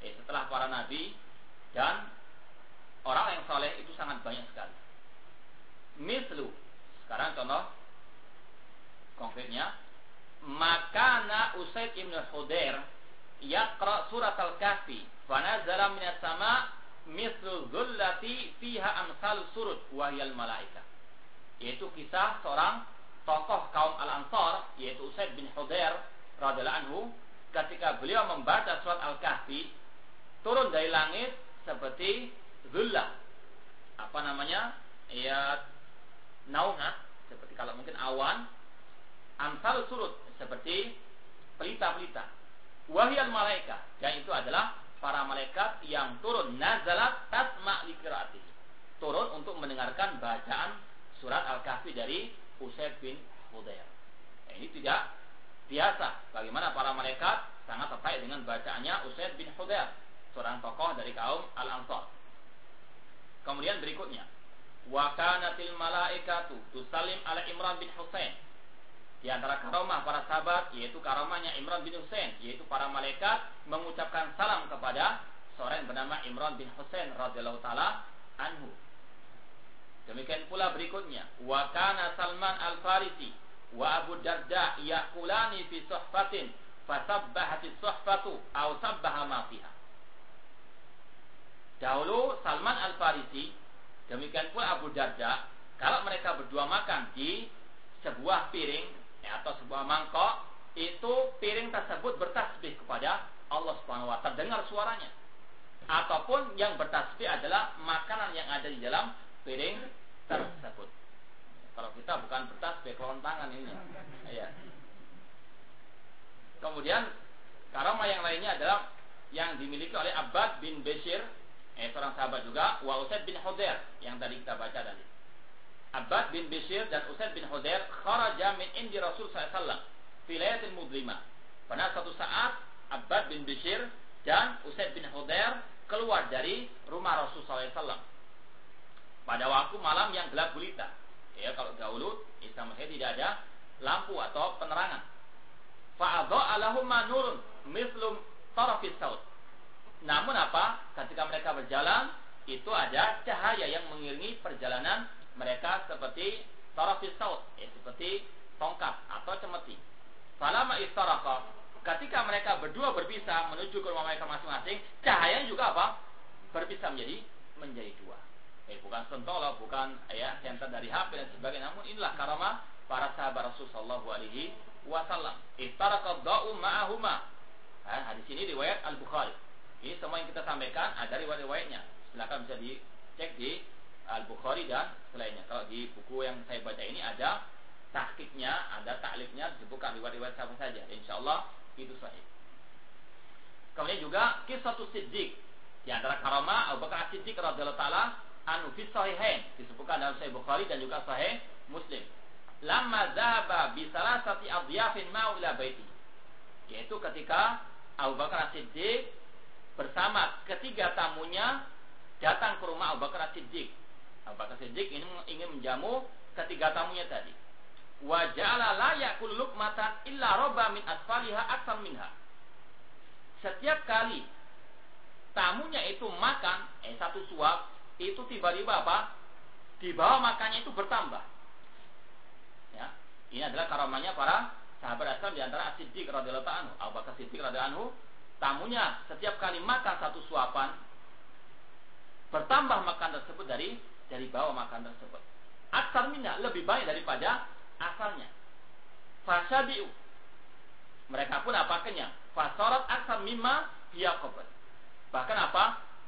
eh, setelah para nabi dan orang yang soleh itu sangat banyak sekali. Mislu sekarang contoh konkretnya makana Usaid ibn Hudair yaqra surat al-kahfi fanazala minas sama mislu dhullati fiha amsal surut wahyal malaika. Yaitu kisah seorang tokoh kaum Al-Ansar yaitu Usaid bin Hudair radhiyallahu anhu ketika beliau membaca surat Al-Kahfi turun dari langit seperti zullah. Apa namanya? Ya naungat seperti kalau mungkin awan amsal surut seperti pelita-pelita. Wahyal malaikat dan itu adalah para malaikat yang turun nazalat tasma likirati turun untuk mendengarkan bacaan surat Al-Kahfi dari Usaid bin Hudair. Nah, ini tidak biasa. Bagaimana para malaikat sangat terkait dengan bacaannya Usaid bin Hudair, seorang tokoh dari kaum Al-Ansar. Kemudian berikutnya, wa kanatil malaikatu tusallim ala Imran bin Husain. Di antara karomah para sahabat yaitu karomahnya Imran bin Husain, yaitu para malaikat mengucapkan salam kepada seorang yang bernama Imran bin Husain radhiyallahu taala anhu. Demikian pula berikutnya, wa kana Salman Al-Farisi wa Abu Darda yaqulani fi suhfatin fasabbahati suhfatu aw sabbaha ma fiha. Dahulu Salman Al-Farisi, demikian pula Abu Darda, kalau mereka berdua makan di sebuah piring ya, atau sebuah mangkok, itu piring tersebut bertasbih kepada Allah Subhanahu wa taala, suaranya. Ataupun yang bertasbih adalah makanan yang ada di dalam piring tersebut. Kalau kita bukan bertasbih, kelon tangan ini. Ya. Kemudian karomah yang lainnya adalah yang dimiliki oleh Abbad bin Bashir, eh, seorang sahabat juga, wa Usaid bin Hudair yang tadi kita baca tadi. Abbad bin Bashir dan Usaid bin Hudair kharaja min indi Rasul SAW filayatil mudlimah. Pada suatu saat Abbad bin Bashir dan Usaid bin Hudair keluar dari rumah Rasul SAW. Pada waktu malam yang gelap gulita. Ya, kalau dahulu Islam saya tidak ada lampu atau penerangan. Fa'adha'a lahum nurun mislum tarafis saut. Namun apa? Ketika mereka berjalan, itu ada cahaya yang mengiringi perjalanan mereka seperti tarafis saut, ya, seperti tongkat atau cemeti. Falama istaraqa, ketika mereka berdua berpisah menuju ke rumah mereka masing-masing, cahaya juga apa? Berpisah menjadi menjadi dua. Eh, bukan sentola, bukan ya senter dari HP dan sebagainya. Namun inilah karama para sahabat Rasulullah Shallallahu Alaihi wasallam. Istaraqa da'u ma'ahuma. Nah, hadis ini riwayat Al Bukhari. Ini semua yang kita sampaikan ada riwayat-riwayatnya. Silakan bisa dicek di Al Bukhari dan selainnya. Kalau di buku yang saya baca ini ada tahkiknya, ada taklifnya, disebutkan riwayat-riwayat siapa saja. Insya Allah itu sahih. Kemudian juga kisah Siddiq di antara karama Abu Bakar Siddiq radhiyallahu taala anu fi sahihain disebutkan dalam Sahih Bukhari dan juga Sahih Muslim lamma zahaba bi salasati adyafin ma'u ila baiti. Yaitu ketika Abu Bakar Siddiq bersama ketiga tamunya datang ke rumah Abu Bakar Siddiq. Abu Bakar Siddiq ini ingin menjamu ketiga tamunya tadi. Wa ja'ala la yakul illa roba min asfaliha aksam minha. Setiap kali tamunya itu makan, eh satu suap, itu tiba-tiba apa? Di bawah makannya itu bertambah. Ini adalah karamanya para sahabat Islam di antara Siddiq radhiyallahu anhu, Abu Bakar Siddiq radhiyallahu anhu, tamunya setiap kali makan satu suapan bertambah makan tersebut dari dari bawah makan tersebut. Aksar minna lebih baik daripada asalnya. Fasabiu. Mereka pun apa kenyang. Fasorat aksar mimma hiyakobat. Bahkan apa?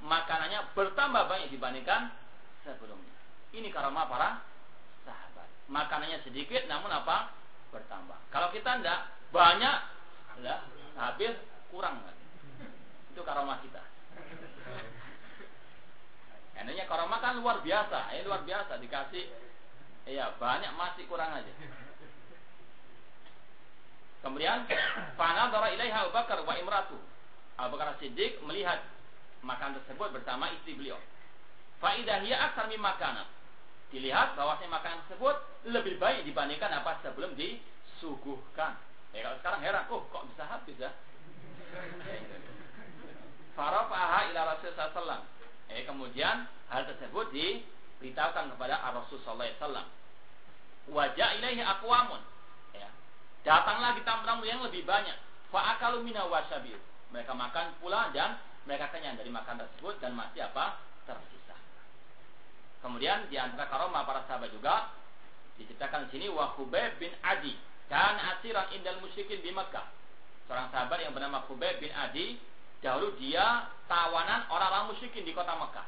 Makanannya bertambah banyak dibandingkan sebelumnya. Ini karama para makanannya sedikit namun apa bertambah kalau kita tidak banyak ya, habis kurang itu karomah kita Enaknya karomah kan luar biasa, ini luar biasa dikasih, iya banyak masih kurang aja. Kemudian, fana dara ilaiha Abu Bakar wa imratu. Abu Bakar Siddiq melihat makan tersebut bersama istri beliau. Faidah hiya aksar min makanat dilihat bahwasanya makanan tersebut lebih baik dibandingkan apa sebelum disuguhkan. Ya kalau sekarang heran, oh kok bisa habis ya? Farafaha ila Rasulullah SAW. Eh, kemudian hal tersebut diberitahukan kepada Rasul Sallallahu Alaihi Wasallam. Wajah ilaihi akwamun. Ya. Datang lagi tamu yang lebih banyak. Fa'akalu mina wasabil. Mereka makan pula dan mereka kenyang dari makan tersebut dan masih apa? Tersisa. Kemudian di antara karomah para sahabat juga diceritakan di sini wa Khubayb bin Adi dan asiran indal musyrikin di Mekah. Seorang sahabat yang bernama Khubayb bin Adi dahulu dia tawanan orang-orang musyrikin di kota Mekah.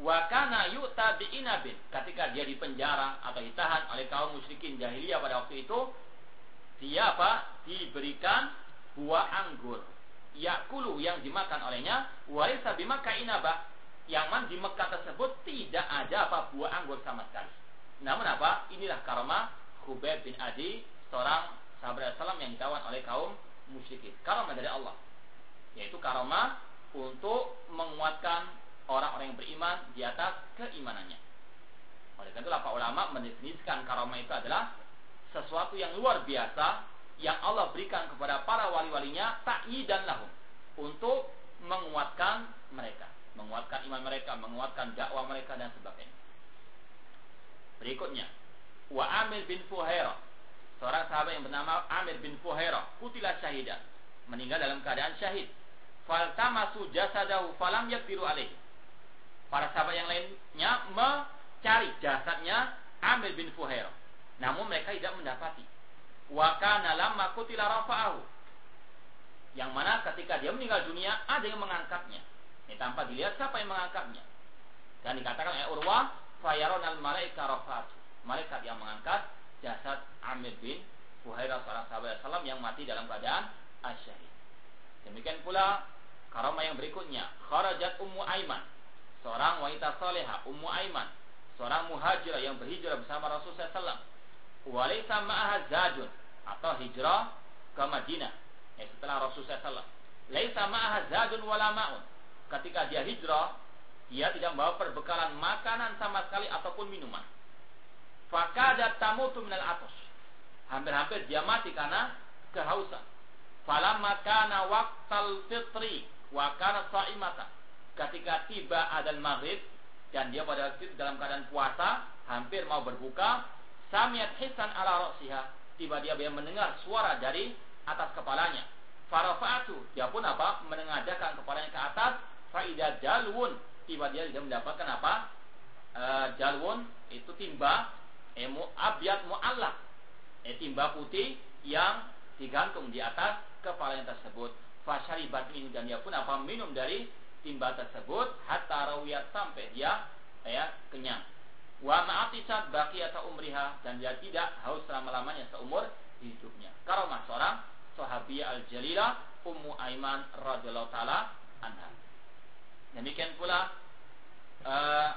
Wa kana yu'ta bi inabin ketika dia dipenjara atau ditahan oleh kaum musyrikin jahiliyah pada waktu itu dia apa? diberikan buah anggur yakulu yang dimakan olehnya warisa bimaka inabah yang mana di Mekah tersebut tidak ada apa buah anggur sama sekali. Namun apa? Inilah karma Khubayb bin Adi, seorang sahabat Islam yang ditawan oleh kaum musyrikin. Karma dari Allah. Yaitu karma untuk menguatkan orang-orang yang beriman di atas keimanannya. Oleh karena itulah para ulama mendefinisikan karma itu adalah sesuatu yang luar biasa yang Allah berikan kepada para wali-walinya dan lahum untuk menguatkan mereka menguatkan iman mereka, menguatkan dakwah mereka dan sebagainya. Berikutnya, wa Amir bin Fuhaira, seorang sahabat yang bernama Amir bin Fuhaira, kutilah syahidah, meninggal dalam keadaan syahid. Faltamasu jasadahu falam yakdiru alaih. para sahabat yang lainnya mencari jasadnya Amir bin Fuhair. Namun mereka tidak mendapati. Wa kana lamma rafa'ahu. Yang mana ketika dia meninggal dunia ada yang mengangkatnya. Ini tanpa dilihat siapa yang mengangkatnya. Dan dikatakan oleh Urwah, fayaron al malaika rafa'atu. Malaikat yang mengangkat jasad Amir bin Fuhairah seorang sahabat yang mati dalam keadaan asyahid. Demikian pula karomah yang berikutnya, kharajat Ummu Aiman, seorang wanita soleha, Ummu Aiman, seorang muhajirah yang berhijrah bersama Rasulullah SAW. Walaysa ma'aha zadun atau hijrah ke Madinah eh, setelah Rasulullah SAW. Laisa ma'aha zadun wala ma'un. Ketika dia hijrah, dia tidak membawa perbekalan makanan sama sekali ataupun minuman. Fakadat tamutu minal atos. Hampir-hampir dia mati karena kehausan. Falamma kana waqtal fitri wa sa'imata. Ketika tiba adzan maghrib dan dia pada waktu itu dalam keadaan puasa, hampir mau berbuka, samiat hisan ala ra'siha. Tiba dia mendengar suara dari atas kepalanya. Farafa'atu, dia pun apa? Menengadahkan kepalanya ke atas, faida jalwun. Tiba dia tidak mendapatkan apa? E, itu timba eh, mu, abyad mu'allak. Eh, timba putih yang digantung di atas kepala yang tersebut. Fasyaribat minum dan dia pun apa minum dari timba tersebut hatta rawiyat sampai dia ya kenyang. Wa ma'atisat atau umriha dan dia tidak haus selama-lamanya seumur hidupnya. Karomah seorang sahabiyah al-jalilah Ummu Aiman radhiyallahu taala anha. Demikian pula uh,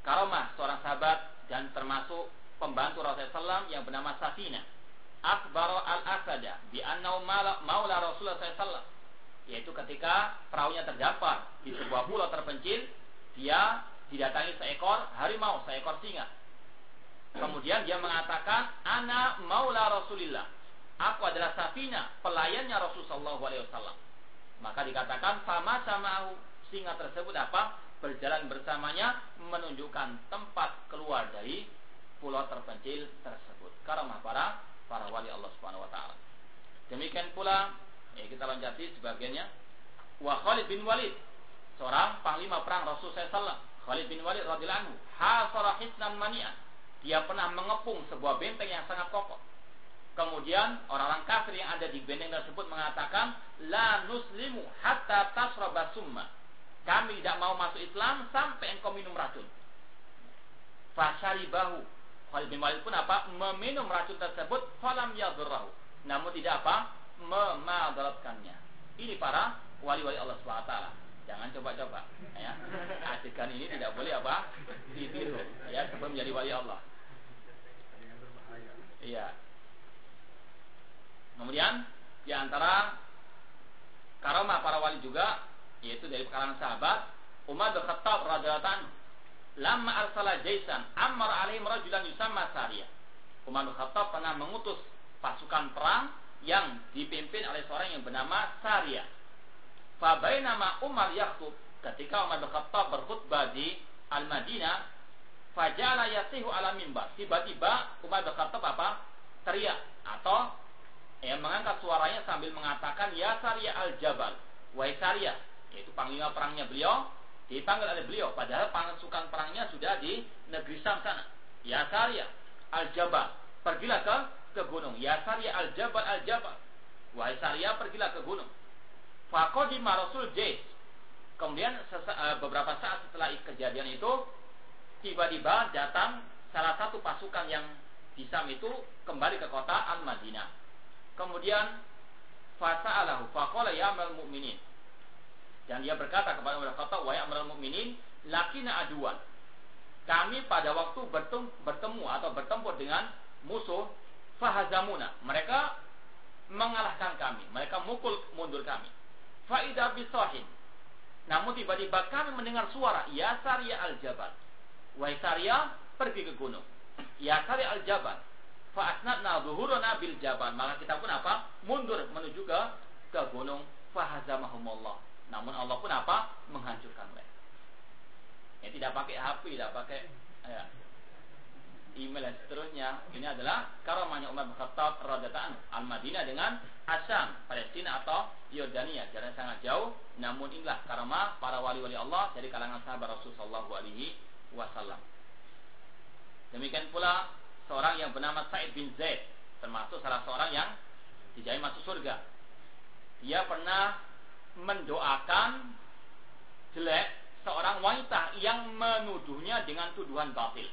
karomah seorang sahabat dan termasuk pembantu Rasulullah SAW yang bernama Safina. Akbar al-Asada bi annau maula Rasulullah SAW. Yaitu ketika perahunya terdampar di sebuah pulau terpencil, dia didatangi seekor harimau, seekor singa. Kemudian dia mengatakan, "Ana maula Rasulillah." Aku adalah Safina, pelayannya Rasulullah SAW. Maka dikatakan, "Fama samahu." Singa tersebut apa? berjalan bersamanya menunjukkan tempat keluar dari pulau terpencil tersebut. Karamah para para wali Allah Subhanahu wa taala. Demikian pula ya kita loncati sebagiannya wa Khalid bin Walid seorang panglima perang Rasul SAW Khalid bin Walid radhiyallahu anhu hasara hisnan mani'an dia pernah mengepung sebuah benteng yang sangat kokoh Kemudian orang-orang kafir yang ada di benteng tersebut mengatakan la nuslimu hatta tasraba summa kami tidak mau masuk Islam sampai engkau minum racun. Fasyari bahu. Khalid bin pun apa? Meminum racun tersebut. Falam yadurrahu. Namun tidak apa? Memadaratkannya. Ini para wali-wali Allah SWT. Jangan coba-coba. Ya. Adegan ini tidak boleh apa? Ditiru. Ya, sebelum menjadi wali Allah. Iya. Kemudian di antara karomah para wali juga yaitu dari kalangan sahabat Umar bin Khattab lama arsala jaisan amar alaihim rajulan yusamma Sariyah. Umar Khattab pernah mengutus pasukan perang yang dipimpin oleh seorang yang bernama Sariyah. Fabainama Umar yaktub ketika Umar bin Khattab berkhutbah di Al-Madinah fajala yasihu ala mimbar tiba-tiba Umar bin Khattab apa? Teriak atau yang mengangkat suaranya sambil mengatakan ya Sariyah al-Jabal. Wahai Sariyah yaitu panglima perangnya beliau dipanggil oleh beliau. Padahal pasukan perangnya sudah di negeri Sam sana. Ya Sarya al-Jabal. Pergilah ke ke gunung. Ya Sarya al-Jabal al-Jabal. Wahai Sarya pergilah ke gunung. Fakodima Rasul Jais. Kemudian eh, beberapa saat setelah kejadian itu tiba-tiba datang salah satu pasukan yang di Sam itu kembali ke kota Al-Madinah. Kemudian fasa'alahu faqala ya mu'minin dan dia berkata kepada Umar Khattab, "Wahai Amirul Mukminin, lakina aduan." Kami pada waktu bertemu atau bertempur dengan musuh fahazamuna. Mereka mengalahkan kami, mereka mukul mundur kami. Faida bisahin. Namun tiba-tiba kami mendengar suara, "Ya Sarya al-Jabal." Wahai Sarya, pergi ke gunung. Ya Sarya al-Jabal. Fa'asnatna zuhuruna bil jabal. Maka kita pun apa? Mundur menuju ke ke gunung. Fahazamahumullah namun Allah pun apa? Menghancurkan mereka. Ya, tidak pakai HP, tidak pakai ya, email dan seterusnya. Ini adalah karamahnya Umar bin Khattab radhiyallahu Al-Madinah dengan Asam, Palestina atau Yordania, jarak sangat jauh. Namun inilah karma para wali-wali Allah dari kalangan sahabat Rasulullah Alaihi Wasallam. Demikian pula seorang yang bernama Said bin Zaid, termasuk salah seorang yang dijamin masuk surga. Dia pernah mendoakan jelek seorang wanita yang menuduhnya dengan tuduhan batil.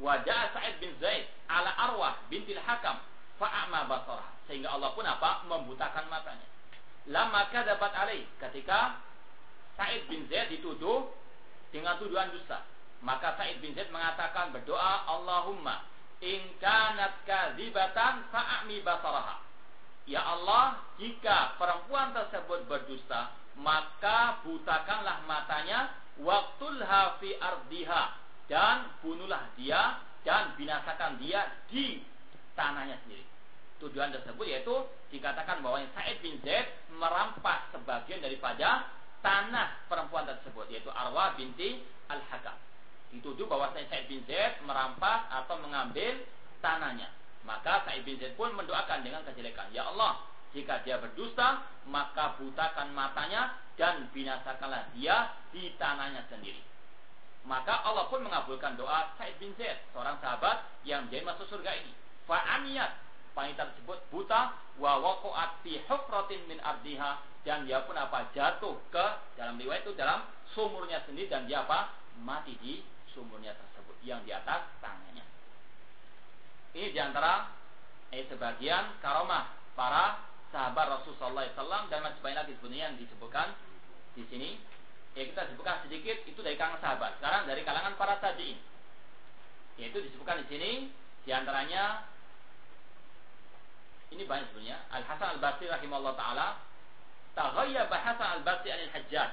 Wajah Sa'id bin Zaid ala arwah bintil hakam fa'ama basarah. Sehingga Allah pun apa? Membutakan matanya. Lama kadabat alaih. Ketika Sa'id bin Zaid dituduh dengan tuduhan dusta. Maka Sa'id bin Zaid mengatakan berdoa Allahumma in kanat kadzibatan fa'ami basaraha. Ya Allah, jika perempuan tersebut berdusta, maka butakanlah matanya waktulha fi ardiha dan bunuhlah dia dan binasakan dia di tanahnya sendiri. Tujuan tersebut yaitu dikatakan bahwa Said bin Zaid merampas sebagian daripada tanah perempuan tersebut yaitu Arwa binti Al-Hakam. Dituduh bahwa Said bin Zaid merampas atau mengambil tanahnya. Maka Said bin Zaid pun mendoakan dengan kejelekan. Ya Allah, jika dia berdusta, maka butakan matanya dan binasakanlah dia di tanahnya sendiri. Maka Allah pun mengabulkan doa Said bin Zaid, seorang sahabat yang menjadi masuk surga ini. Fa'amiyat, wanita tersebut buta, wa waqa'at fi hufratin min ardiha dan dia pun apa jatuh ke dalam riwayat itu dalam sumurnya sendiri dan dia apa mati di sumurnya tersebut yang di atas tangannya. Ini di antara eh, sebagian karomah para sahabat Rasulullah SAW dan masih banyak lagi sebenarnya yang disebutkan di sini ya kita sebutkan sedikit itu dari kalangan sahabat. Sekarang dari kalangan para tabi'in. Yaitu disebutkan di sini di antaranya ini banyak sebenarnya. Al Hasan Al Basri rahimahullah taala taghayyaba Hasan Al Basri anil Hajjaj.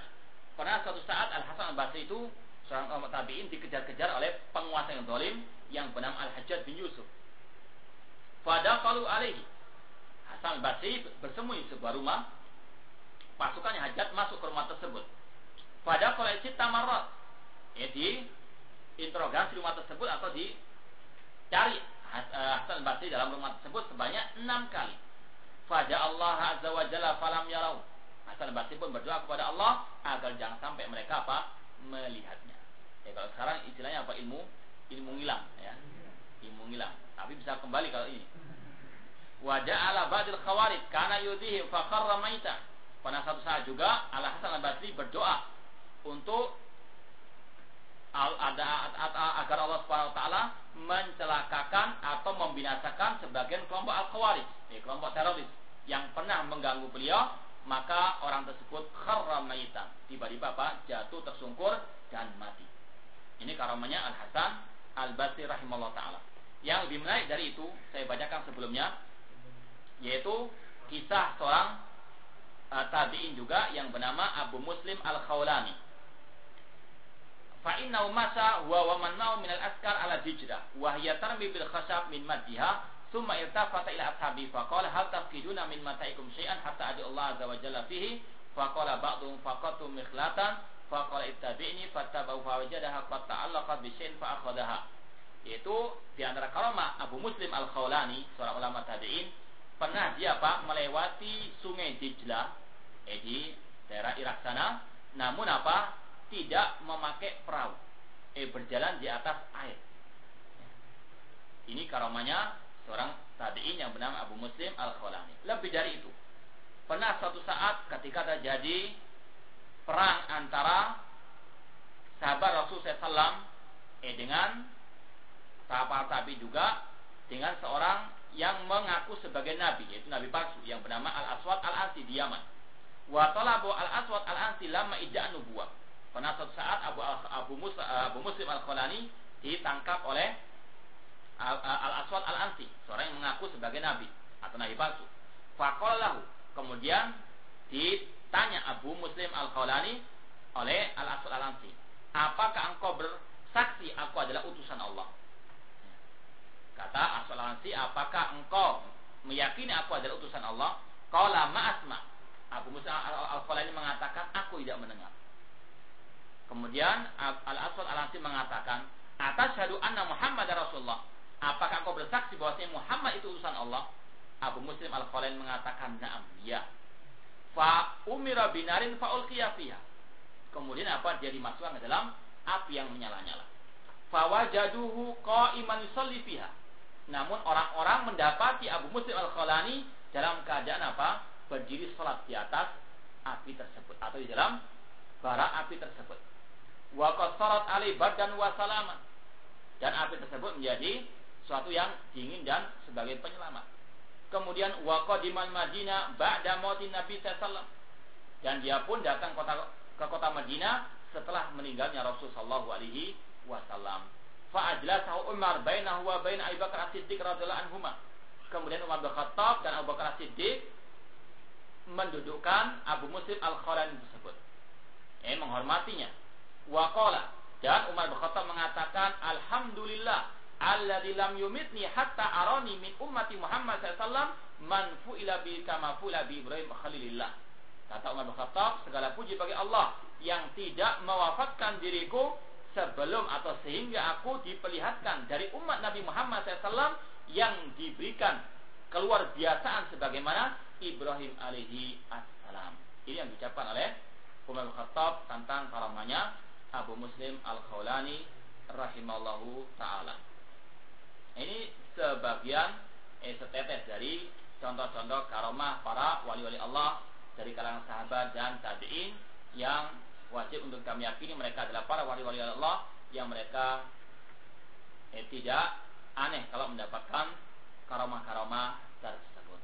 Karena suatu saat Al Hasan Al Basri itu seorang tabi'in dikejar-kejar oleh penguasa yang zalim yang bernama Al Hajjaj bin Yusuf. Pada kalau alaihi Hasan Basri bersembunyi di sebuah rumah. Pasukannya hajat masuk ke rumah tersebut pada koleksi tamarat. Ya, di interogasi rumah tersebut atau dicari eh, Hasan Basri dalam rumah tersebut sebanyak enam kali. Faja Allah Azza wa Jalla falam yarau. Hasan Basri pun berdoa kepada Allah agar jangan sampai mereka apa melihatnya. Ya kalau sekarang istilahnya apa ilmu ilmu ngilang ya. Ilmu ngilang. Tapi bisa kembali kalau ini. Wajah ala badil khawarid karena yudhihi fakharra maita. Pada satu saat juga Al Hasan Al Basri berdoa untuk ada agar Allah Subhanahu wa taala mencelakakan atau membinasakan sebagian kelompok al-khawarij, ya, kelompok teroris yang pernah mengganggu beliau, maka orang tersebut kharra maitan, tiba-tiba apa? jatuh tersungkur dan mati. Ini karamanya Al-Hasan Al-Basri rahimahullah taala. Yang lebih menarik dari itu, saya bacakan sebelumnya yaitu kisah seorang uh, tabi'in juga yang bernama Abu Muslim Al-Khawlani. Fa innahu masa wa ma'u min al-askar ala dijrah wa hiya tarmi bil khashab min maddiha thumma irtafata ila ashabi. Fa qala hal tafkiduna min mataikum syai'an hatta adi Allah azza wa jalla fihi? Fa qala ba'dhum faqatu mikhlatan fa qala ittabi'ni fattaba'u fa wajadaha qad ta'allaqa bi syai'in fa akhadaha yaitu di antara karamah Abu Muslim Al-Khawlani seorang ulama tabi'in pernah dia Pak melewati sungai Dijlah eh, di daerah Irak sana namun apa tidak memakai perahu, eh berjalan di atas air. Ini karamanya seorang tabi'in yang bernama Abu Muslim Al-Khawlani. Lebih dari itu, pernah suatu saat ketika terjadi perang antara sahabat Rasul SAW eh dengan sahabat tabi juga dengan seorang yang mengaku sebagai nabi yaitu nabi palsu yang bernama Al Aswad Al Ansi di Yaman. Wa talabu Al Aswad Al Ansi lama ida'an nubuwah Pernah suatu saat Abu Abu, Mus, Abu Muslim Al Kholani ditangkap oleh Al Aswad Al Ansi, seorang yang mengaku sebagai nabi atau nabi palsu. Fakolahu. Kemudian ditanya Abu Muslim Al Kholani oleh Al Aswad Al Ansi, apakah engkau bersaksi aku adalah utusan Allah? Kata Aswad Al Ansi, apakah engkau meyakini aku adalah utusan Allah? Qala ma'asma. Abu Muslim Al Kholani mengatakan, aku tidak mendengar. Kemudian Al-Aswad Al-Ansi mengatakan, atas syahadu anna Muhammad Rasulullah. Apakah engkau bersaksi bahwasanya Muhammad itu utusan Allah? Abu Muslim Al-Khalain mengatakan na'am, ya. Fa umira binarin fa ulqiya Kemudian apa? Dia dimasukkan ke dalam api yang menyala-nyala. Fa wajaduhu qa'iman yusalli fiha. Namun orang-orang mendapati Abu Muslim Al-Khalani dalam keadaan apa? Berdiri sholat di atas api tersebut atau di dalam bara api tersebut. Wa qasarat ali badan wa salaman. Dan api tersebut menjadi suatu yang dingin dan sebagai penyelamat. Kemudian wa qadimal Madinah ba'da mautin Nabi sallallahu dan dia pun datang ke kota Madinah setelah meninggalnya Rasul sallallahu alaihi wasallam. Fa ajlasahu Umar bainahu wa bain Abu Bakar As-Siddiq radhiyallahu anhuma. Kemudian Umar bin dan Abu Bakar As-Siddiq mendudukkan Abu Muslim Al-Khalani tersebut. Eh menghormatinya. Wa dan Umar bin mengatakan alhamdulillah alladzi lam yumitni hatta arani min ummati Muhammad sallallahu man fu'ila bi kama fu'ila bi Ibrahim khalilillah. Kata Umar bin segala puji bagi Allah yang tidak mewafatkan diriku sebelum atau sehingga aku diperlihatkan dari umat Nabi Muhammad SAW yang diberikan keluar biasaan sebagaimana Ibrahim alaihi assalam. Ini yang diucapkan oleh Umar Khattab tentang karamanya Abu Muslim Al-Khawlani rahimallahu taala. Ini sebagian eh, setetes dari contoh-contoh karomah para wali-wali Allah dari kalangan sahabat dan tabi'in yang wajib untuk kami yakini mereka adalah para wali-wali Allah yang mereka eh, tidak aneh kalau mendapatkan karomah-karomah tersebut.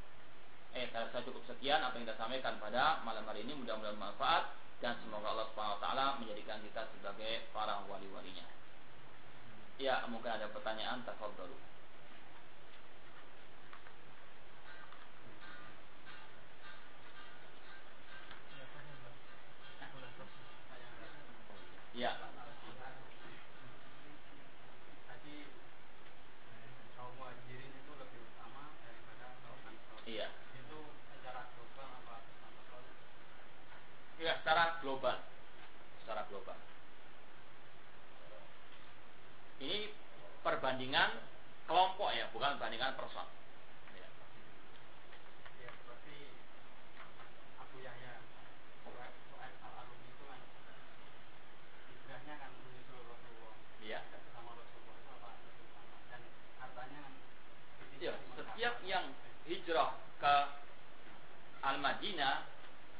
Eh, saya cukup sekian apa yang kita sampaikan pada malam hari ini mudah-mudahan bermanfaat dan semoga Allah Subhanahu wa taala menjadikan kita sebagai para wali-walinya. Ya, mungkin ada pertanyaan tafadhalu. Ya. Iya. Itu secara global apa? Iya, secara global. Secara global. Ini perbandingan kelompok ya, bukan perbandingan person. Ya. ya seperti Abu Yahya itu kan hijrahnya kan menyusul Rasulullah. Iya. Sama Rasulullah itu apa? Dan hartanya kan ya, setiap yang hijrah ke Al-Madinah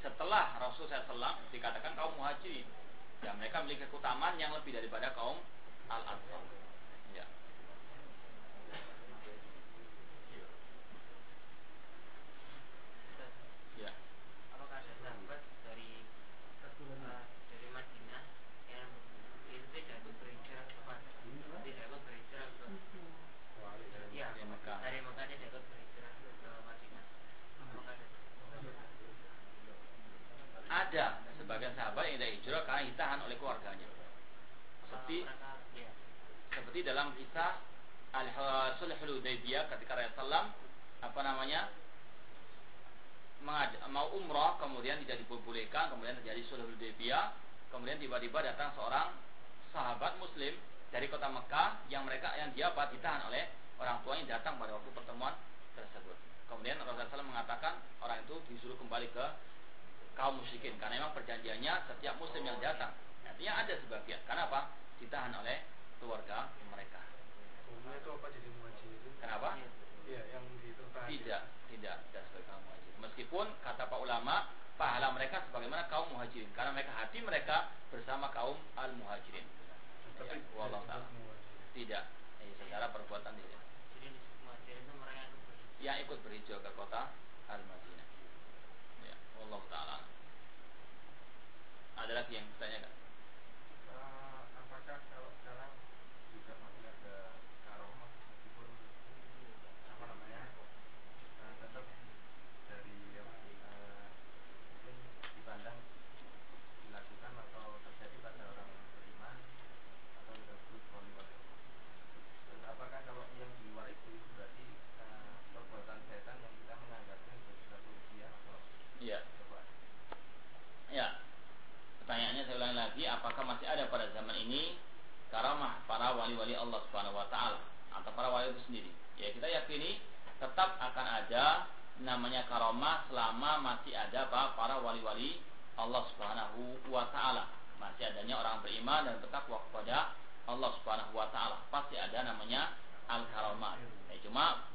setelah Rasul SAW dikatakan kaum muhajirin. Ya mereka memiliki keutamaan yang lebih daripada kaum Al-Ansar. Ya. Ya. Apakah ada sahabat dari uh, dari Madinah yang itu tidak ikut berhijrah apa? Tidak ikut berhijrah ke Ya, dari Mekah. Dari Mekah tidak ikut berhijrah ke Madinah. Apakah ada? Ada sahabat yang hijrah karena ditahan oleh keluarganya. Seperti seperti dalam kisah Al-Sulh Hudaybiyah ketika Rasulullah apa namanya mau umrah kemudian tidak diperbolehkan kemudian terjadi sulh Hudaybiyah kemudian tiba-tiba datang seorang sahabat muslim dari kota Mekah yang mereka yang dia apa ditahan oleh orang tuanya datang pada waktu pertemuan tersebut kemudian Rasulullah SAW mengatakan orang itu disuruh kembali ke kaum musyrikin karena memang perjanjiannya setiap muslim yang datang artinya ada sebagian karena apa ditahan oleh keluarga mereka. Umumnya itu apa jadi muhajirin? Kenapa? Iya, yang. Tidak, tidak, tidak sebagai kaum muhajirin. Meskipun kata pak ulama, pahala mereka sebagaimana kaum muhajirin, karena mereka hati mereka bersama kaum al muhajirin. Tapi ya, taala. Tidak, ya, secara perbuatan tidak. Jadi muhajirin itu mereka yang ikut berhijrah ke kota al Madinah. Wallah taala. Ada lagi yang bertanya apakah masih ada pada zaman ini karamah para wali-wali Allah Subhanahu wa taala atau para wali itu sendiri. Ya kita yakini tetap akan ada namanya karomah selama masih ada apa para wali-wali Allah Subhanahu wa taala. Masih adanya orang beriman dan bertakwa kepada Allah Subhanahu wa taala. Pasti ada namanya al-karamah. Eh, cuma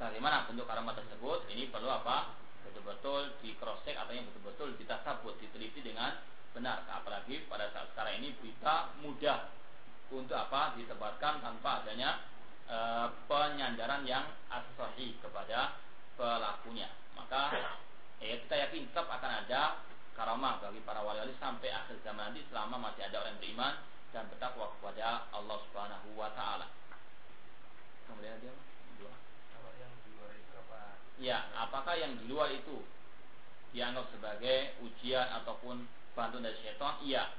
bagaimana bentuk karamah tersebut ini perlu apa? Betul-betul di cross check atau yang betul-betul ditasabut, diteliti dengan benar. Apalagi pada saat sekarang ini bisa mudah untuk apa? Ditebarkan tanpa adanya e, penyandaran yang as kepada pelakunya. Maka eh, kita yakin tetap akan ada karamah bagi para wali-wali sampai akhir zaman nanti selama masih ada orang yang beriman dan bertakwa kepada Allah Subhanahu wa taala. Kemudian dia dua. Yang di luar itu apa? Ya, apakah yang di luar itu dianggap sebagai ujian ataupun bantuan dari syaitan? Iya.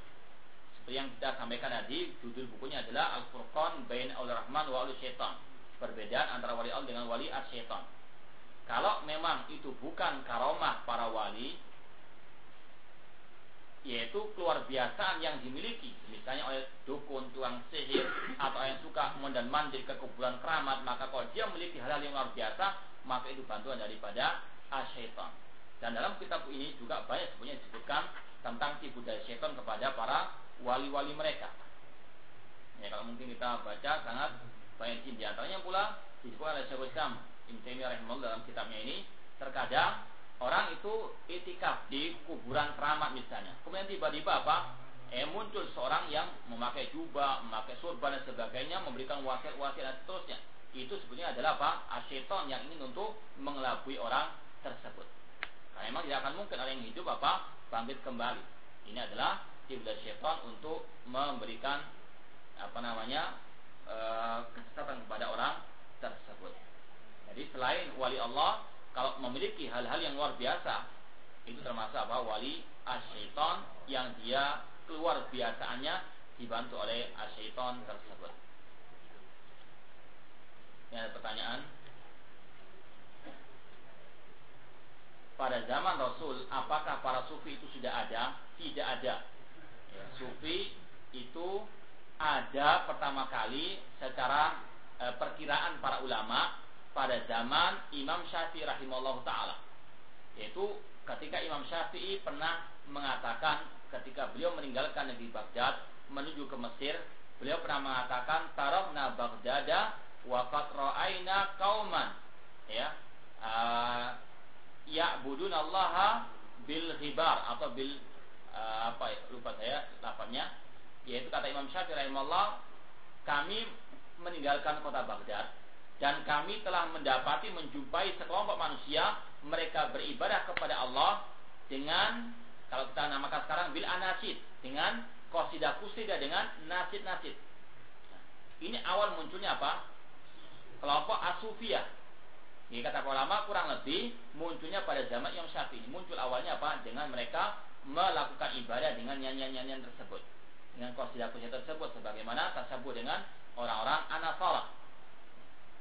Seperti yang kita sampaikan tadi, judul bukunya adalah Al-Furqan Bain Al-Rahman wa Al-Syaitan. Perbedaan antara wali Allah dengan wali as-syaitan. Kalau memang itu bukan karomah para wali, yaitu keluar biasaan yang dimiliki misalnya oleh dukun, tuang sihir atau yang suka mondar mandir ke kuburan keramat maka kalau dia memiliki hal-hal yang luar biasa maka itu bantuan daripada asyaitan dan dalam kitab ini juga banyak sebenarnya disebutkan tentang tipu daya syaitan kepada para wali-wali mereka ya kalau mungkin kita baca sangat banyak di antaranya pula disebut oleh Syekhul Islam Ibn Taimiyah dalam kitabnya ini terkadang orang itu itikaf di kuburan keramat misalnya. Kemudian tiba-tiba apa? Eh muncul seorang yang memakai jubah, memakai surban dan sebagainya, memberikan wasiat-wasiat dan seterusnya. Itu sebenarnya adalah apa? Asyaiton yang ingin untuk mengelabui orang tersebut. Karena memang tidak akan mungkin orang yang hidup apa? Bangkit kembali. Ini adalah iblis syaitan untuk memberikan apa namanya e, kesesatan kepada orang tersebut. Jadi selain wali Allah, kalau memiliki hal-hal yang luar biasa itu termasuk apa wali asyaiton yang dia keluar biasaannya dibantu oleh asyaiton tersebut. Ini ada pertanyaan. Pada zaman Rasul, apakah para sufi itu sudah ada? Tidak ada. Ya, sufi itu ada pertama kali secara e, perkiraan para ulama pada zaman Imam Syafi'i rahimahullah taala. Yaitu ketika Imam Syafi'i pernah mengatakan ketika beliau meninggalkan negeri Baghdad menuju ke Mesir, beliau pernah mengatakan tarakna Baghdada wa qad ra'aina qauman ya uh, ya'budunallaha bil hibar atau bil uh, apa ya lupa saya lafaznya yaitu kata Imam Syafi'i rahimahullah kami meninggalkan kota Baghdad dan kami telah mendapati menjumpai sekelompok manusia mereka beribadah kepada Allah dengan kalau kita namakan sekarang bil anasid dengan qasidah kusida dengan nasid-nasid. ini awal munculnya apa? Kelompok asufiyah. Ini kata ulama kurang lebih munculnya pada zaman yang Syafi'i. Muncul awalnya apa? Dengan mereka melakukan ibadah dengan nyanyian-nyanyian tersebut. Dengan qasidah kusida tersebut sebagaimana tersebut dengan orang-orang anasara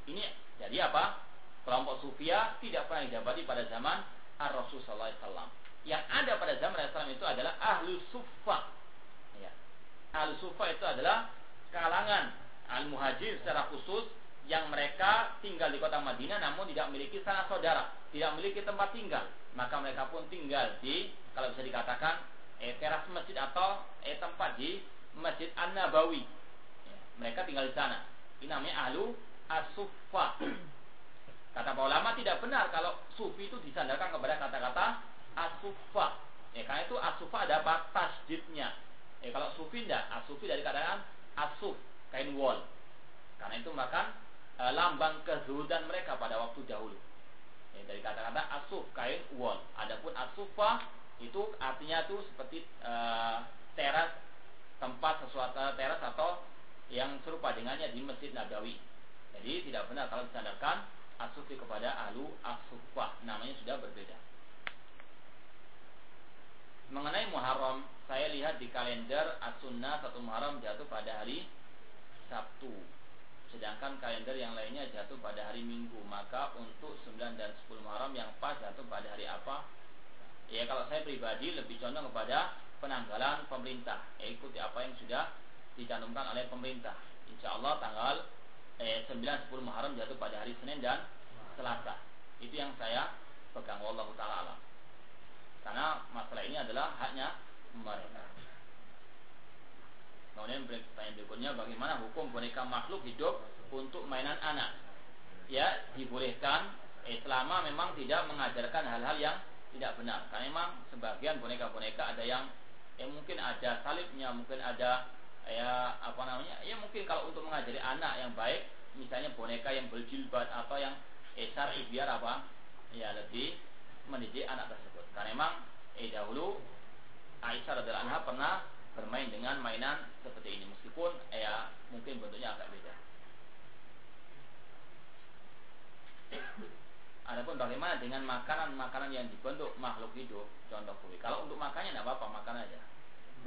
ini jadi apa? Kelompok Sufia tidak pernah didapati pada zaman Ar-Rasul sallallahu Yang ada pada zaman Rasulullah itu adalah ahlu sufa. Ya. Ahlu sufa itu adalah kalangan al-muhajir secara khusus yang mereka tinggal di kota Madinah namun tidak memiliki sanak saudara, tidak memiliki tempat tinggal. Maka mereka pun tinggal di kalau bisa dikatakan eh, teras masjid atau eh, tempat di Masjid An-Nabawi. Ya. Mereka tinggal di sana. Ini namanya ahlu as-suffa. Kata para ulama tidak benar kalau sufi itu disandarkan kepada kata-kata as-suffa. Ya, karena itu as-suffa ada apa? Tasjidnya. Ya, kalau sufi tidak, as-sufi dari kata as-suf, kain wol. Karena itu maka e, lambang kezuhudan mereka pada waktu dahulu. Ya, dari kata-kata asuf kain wol. Adapun as-suffa itu artinya itu seperti e, teras tempat sesuatu teras atau yang serupa dengannya di Masjid Nabawi. Jadi tidak benar kalau disandarkan asufi kepada ahlu asufah. Namanya sudah berbeda. Mengenai Muharram, saya lihat di kalender as-sunnah satu Muharram jatuh pada hari Sabtu. Sedangkan kalender yang lainnya jatuh pada hari Minggu. Maka untuk 9 dan 10 Muharram yang pas jatuh pada hari apa? Ya kalau saya pribadi lebih condong kepada penanggalan pemerintah. Ya, ikuti apa yang sudah dicantumkan oleh pemerintah. Insya Allah tanggal eh, 9 10 Muharram jatuh pada hari Senin dan Selasa. Itu yang saya pegang wallahu taala. Karena masalah ini adalah haknya mereka. Kemudian pertanyaan berikutnya bagaimana hukum boneka makhluk hidup untuk mainan anak? Ya, dibolehkan eh, selama memang tidak mengajarkan hal-hal yang tidak benar. Karena memang sebagian boneka-boneka ada yang ya mungkin ada salibnya, mungkin ada ya apa namanya? Ya mungkin kalau untuk mengajari anak yang baik, misalnya boneka yang berjilbab atau yang esar eh, biar apa? Ya lebih mendidik anak tersebut. Karena memang eh dahulu Aisyah radhiallahu anha pernah bermain dengan mainan seperti ini meskipun ya mungkin bentuknya agak beda. Adapun bagaimana dengan makanan-makanan yang dibentuk makhluk hidup, contoh kue. Kalau untuk makannya tidak apa-apa, makan aja.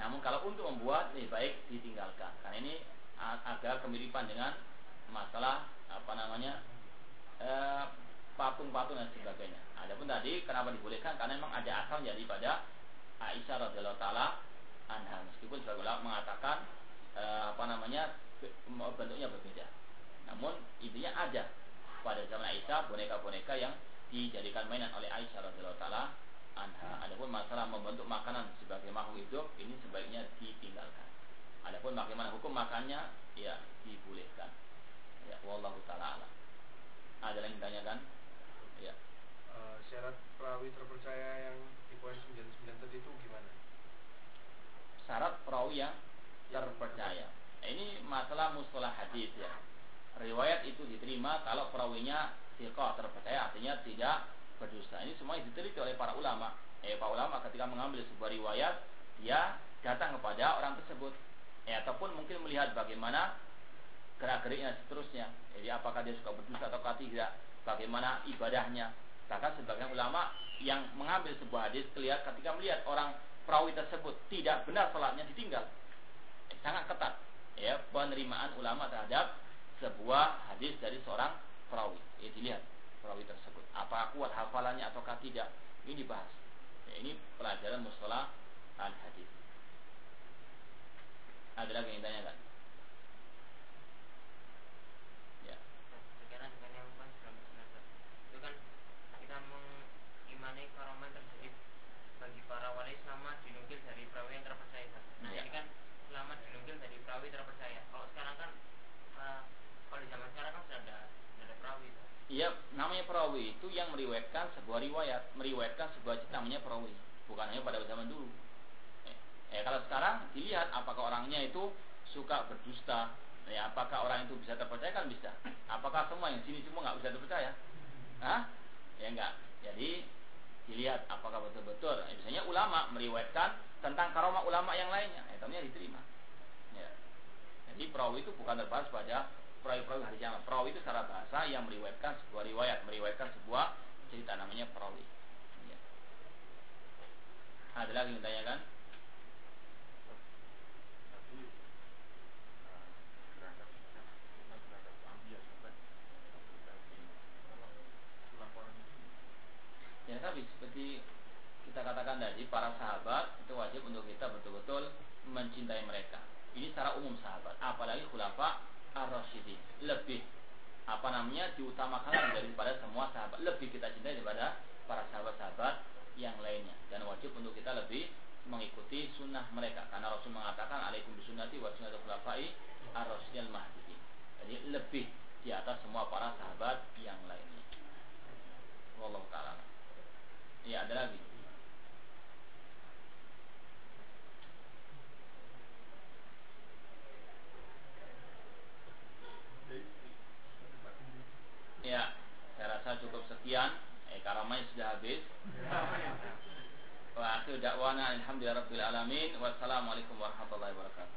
Namun kalau untuk membuat lebih baik ditinggalkan. Karena ini agak kemiripan dengan masalah apa namanya eh, patung-patung dan sebagainya. Adapun tadi kenapa dibolehkan? Karena memang ada asal daripada Aisyah radhiyallahu taala anha. Meskipun sebagian ulama mengatakan e, apa namanya bentuknya berbeda. Namun intinya ada. Pada zaman Aisyah boneka-boneka yang dijadikan mainan oleh Aisyah radhiyallahu taala anha. Adapun masalah membentuk makanan sebagai makhluk hidup ini sebaiknya ditinggalkan. Adapun bagaimana hukum makannya ya dibolehkan. Ya wallahu taala ada yang ditanyakan? Ya. Uh, syarat perawi terpercaya yang di poin 99 tadi itu gimana syarat perawi yang terpercaya. Nah, ini masalah mustalah hadis ya. Riwayat itu diterima kalau perawinya siqah terpercaya artinya tidak berdusta. Ini semua diteliti oleh para ulama. Eh, para ulama ketika mengambil sebuah riwayat, dia datang kepada orang tersebut. Eh, ataupun mungkin melihat bagaimana gerak-geriknya seterusnya. Jadi apakah dia suka berdusta atau tidak, bagaimana ibadahnya. Bahkan sebagian ulama yang mengambil sebuah hadis kelihatan ketika melihat orang perawi tersebut tidak benar salatnya ditinggal. Sangat ketat ya penerimaan ulama terhadap sebuah hadis dari seorang perawi. Ya dilihat perawi tersebut. Apa kuat hafalannya ataukah tidak? Ini dibahas. Ya, ini pelajaran mustalah al hadis. Ada lagi yang ditanyakan? Ya. Sekarang dengan yang itu kan kita mengimani karoman terjadi bagi para wali selama dinukil dari perawi yang terpercaya Nah ya. ini kan selama dinukil dari perawi terpercaya. Kalau sekarang kan uh, kalau di zaman sekarang kan sudah ada, sudah ada perawi. Iya, namanya perawi itu yang meriwayatkan sebuah riwayat, meriwayatkan sebuah cerita namanya perawi, bukan hanya pada zaman dulu. Eh, eh kalau sekarang dilihat apakah orangnya itu suka berdusta, ya apakah orang itu bisa terpercaya kan bisa. Apakah semua yang sini semua nggak bisa terpercaya? Hah? Ya enggak. Jadi dilihat apakah betul-betul ya, misalnya ulama meriwayatkan tentang karomah ulama yang lainnya ya, tentunya diterima ya. jadi perawi itu bukan terbahas pada perawi-perawi hadis yang perawi itu secara bahasa yang meriwayatkan sebuah riwayat meriwayatkan sebuah cerita namanya perawi ya. ada lagi yang ditanyakan Ya tapi seperti kita katakan tadi para sahabat itu wajib untuk kita betul-betul mencintai mereka. Ini secara umum sahabat, apalagi khulafa ar-rasyidin. Lebih apa namanya diutamakan daripada semua sahabat. Lebih kita cintai daripada para sahabat-sahabat yang lainnya dan wajib untuk kita lebih mengikuti sunnah mereka karena Rasul mengatakan alaikum bisunnati wa sunnatul khulafai mahdiyyin. Jadi lebih di atas semua para sahabat yang lainnya. Wallahu taala. Iya, ada lagi. ya saya rasa cukup sekian. Eh karamai sudah habis. Wa akhir da'wana alhamdulillahirabbil alamin. Wassalamualaikum warahmatullahi wabarakatuh.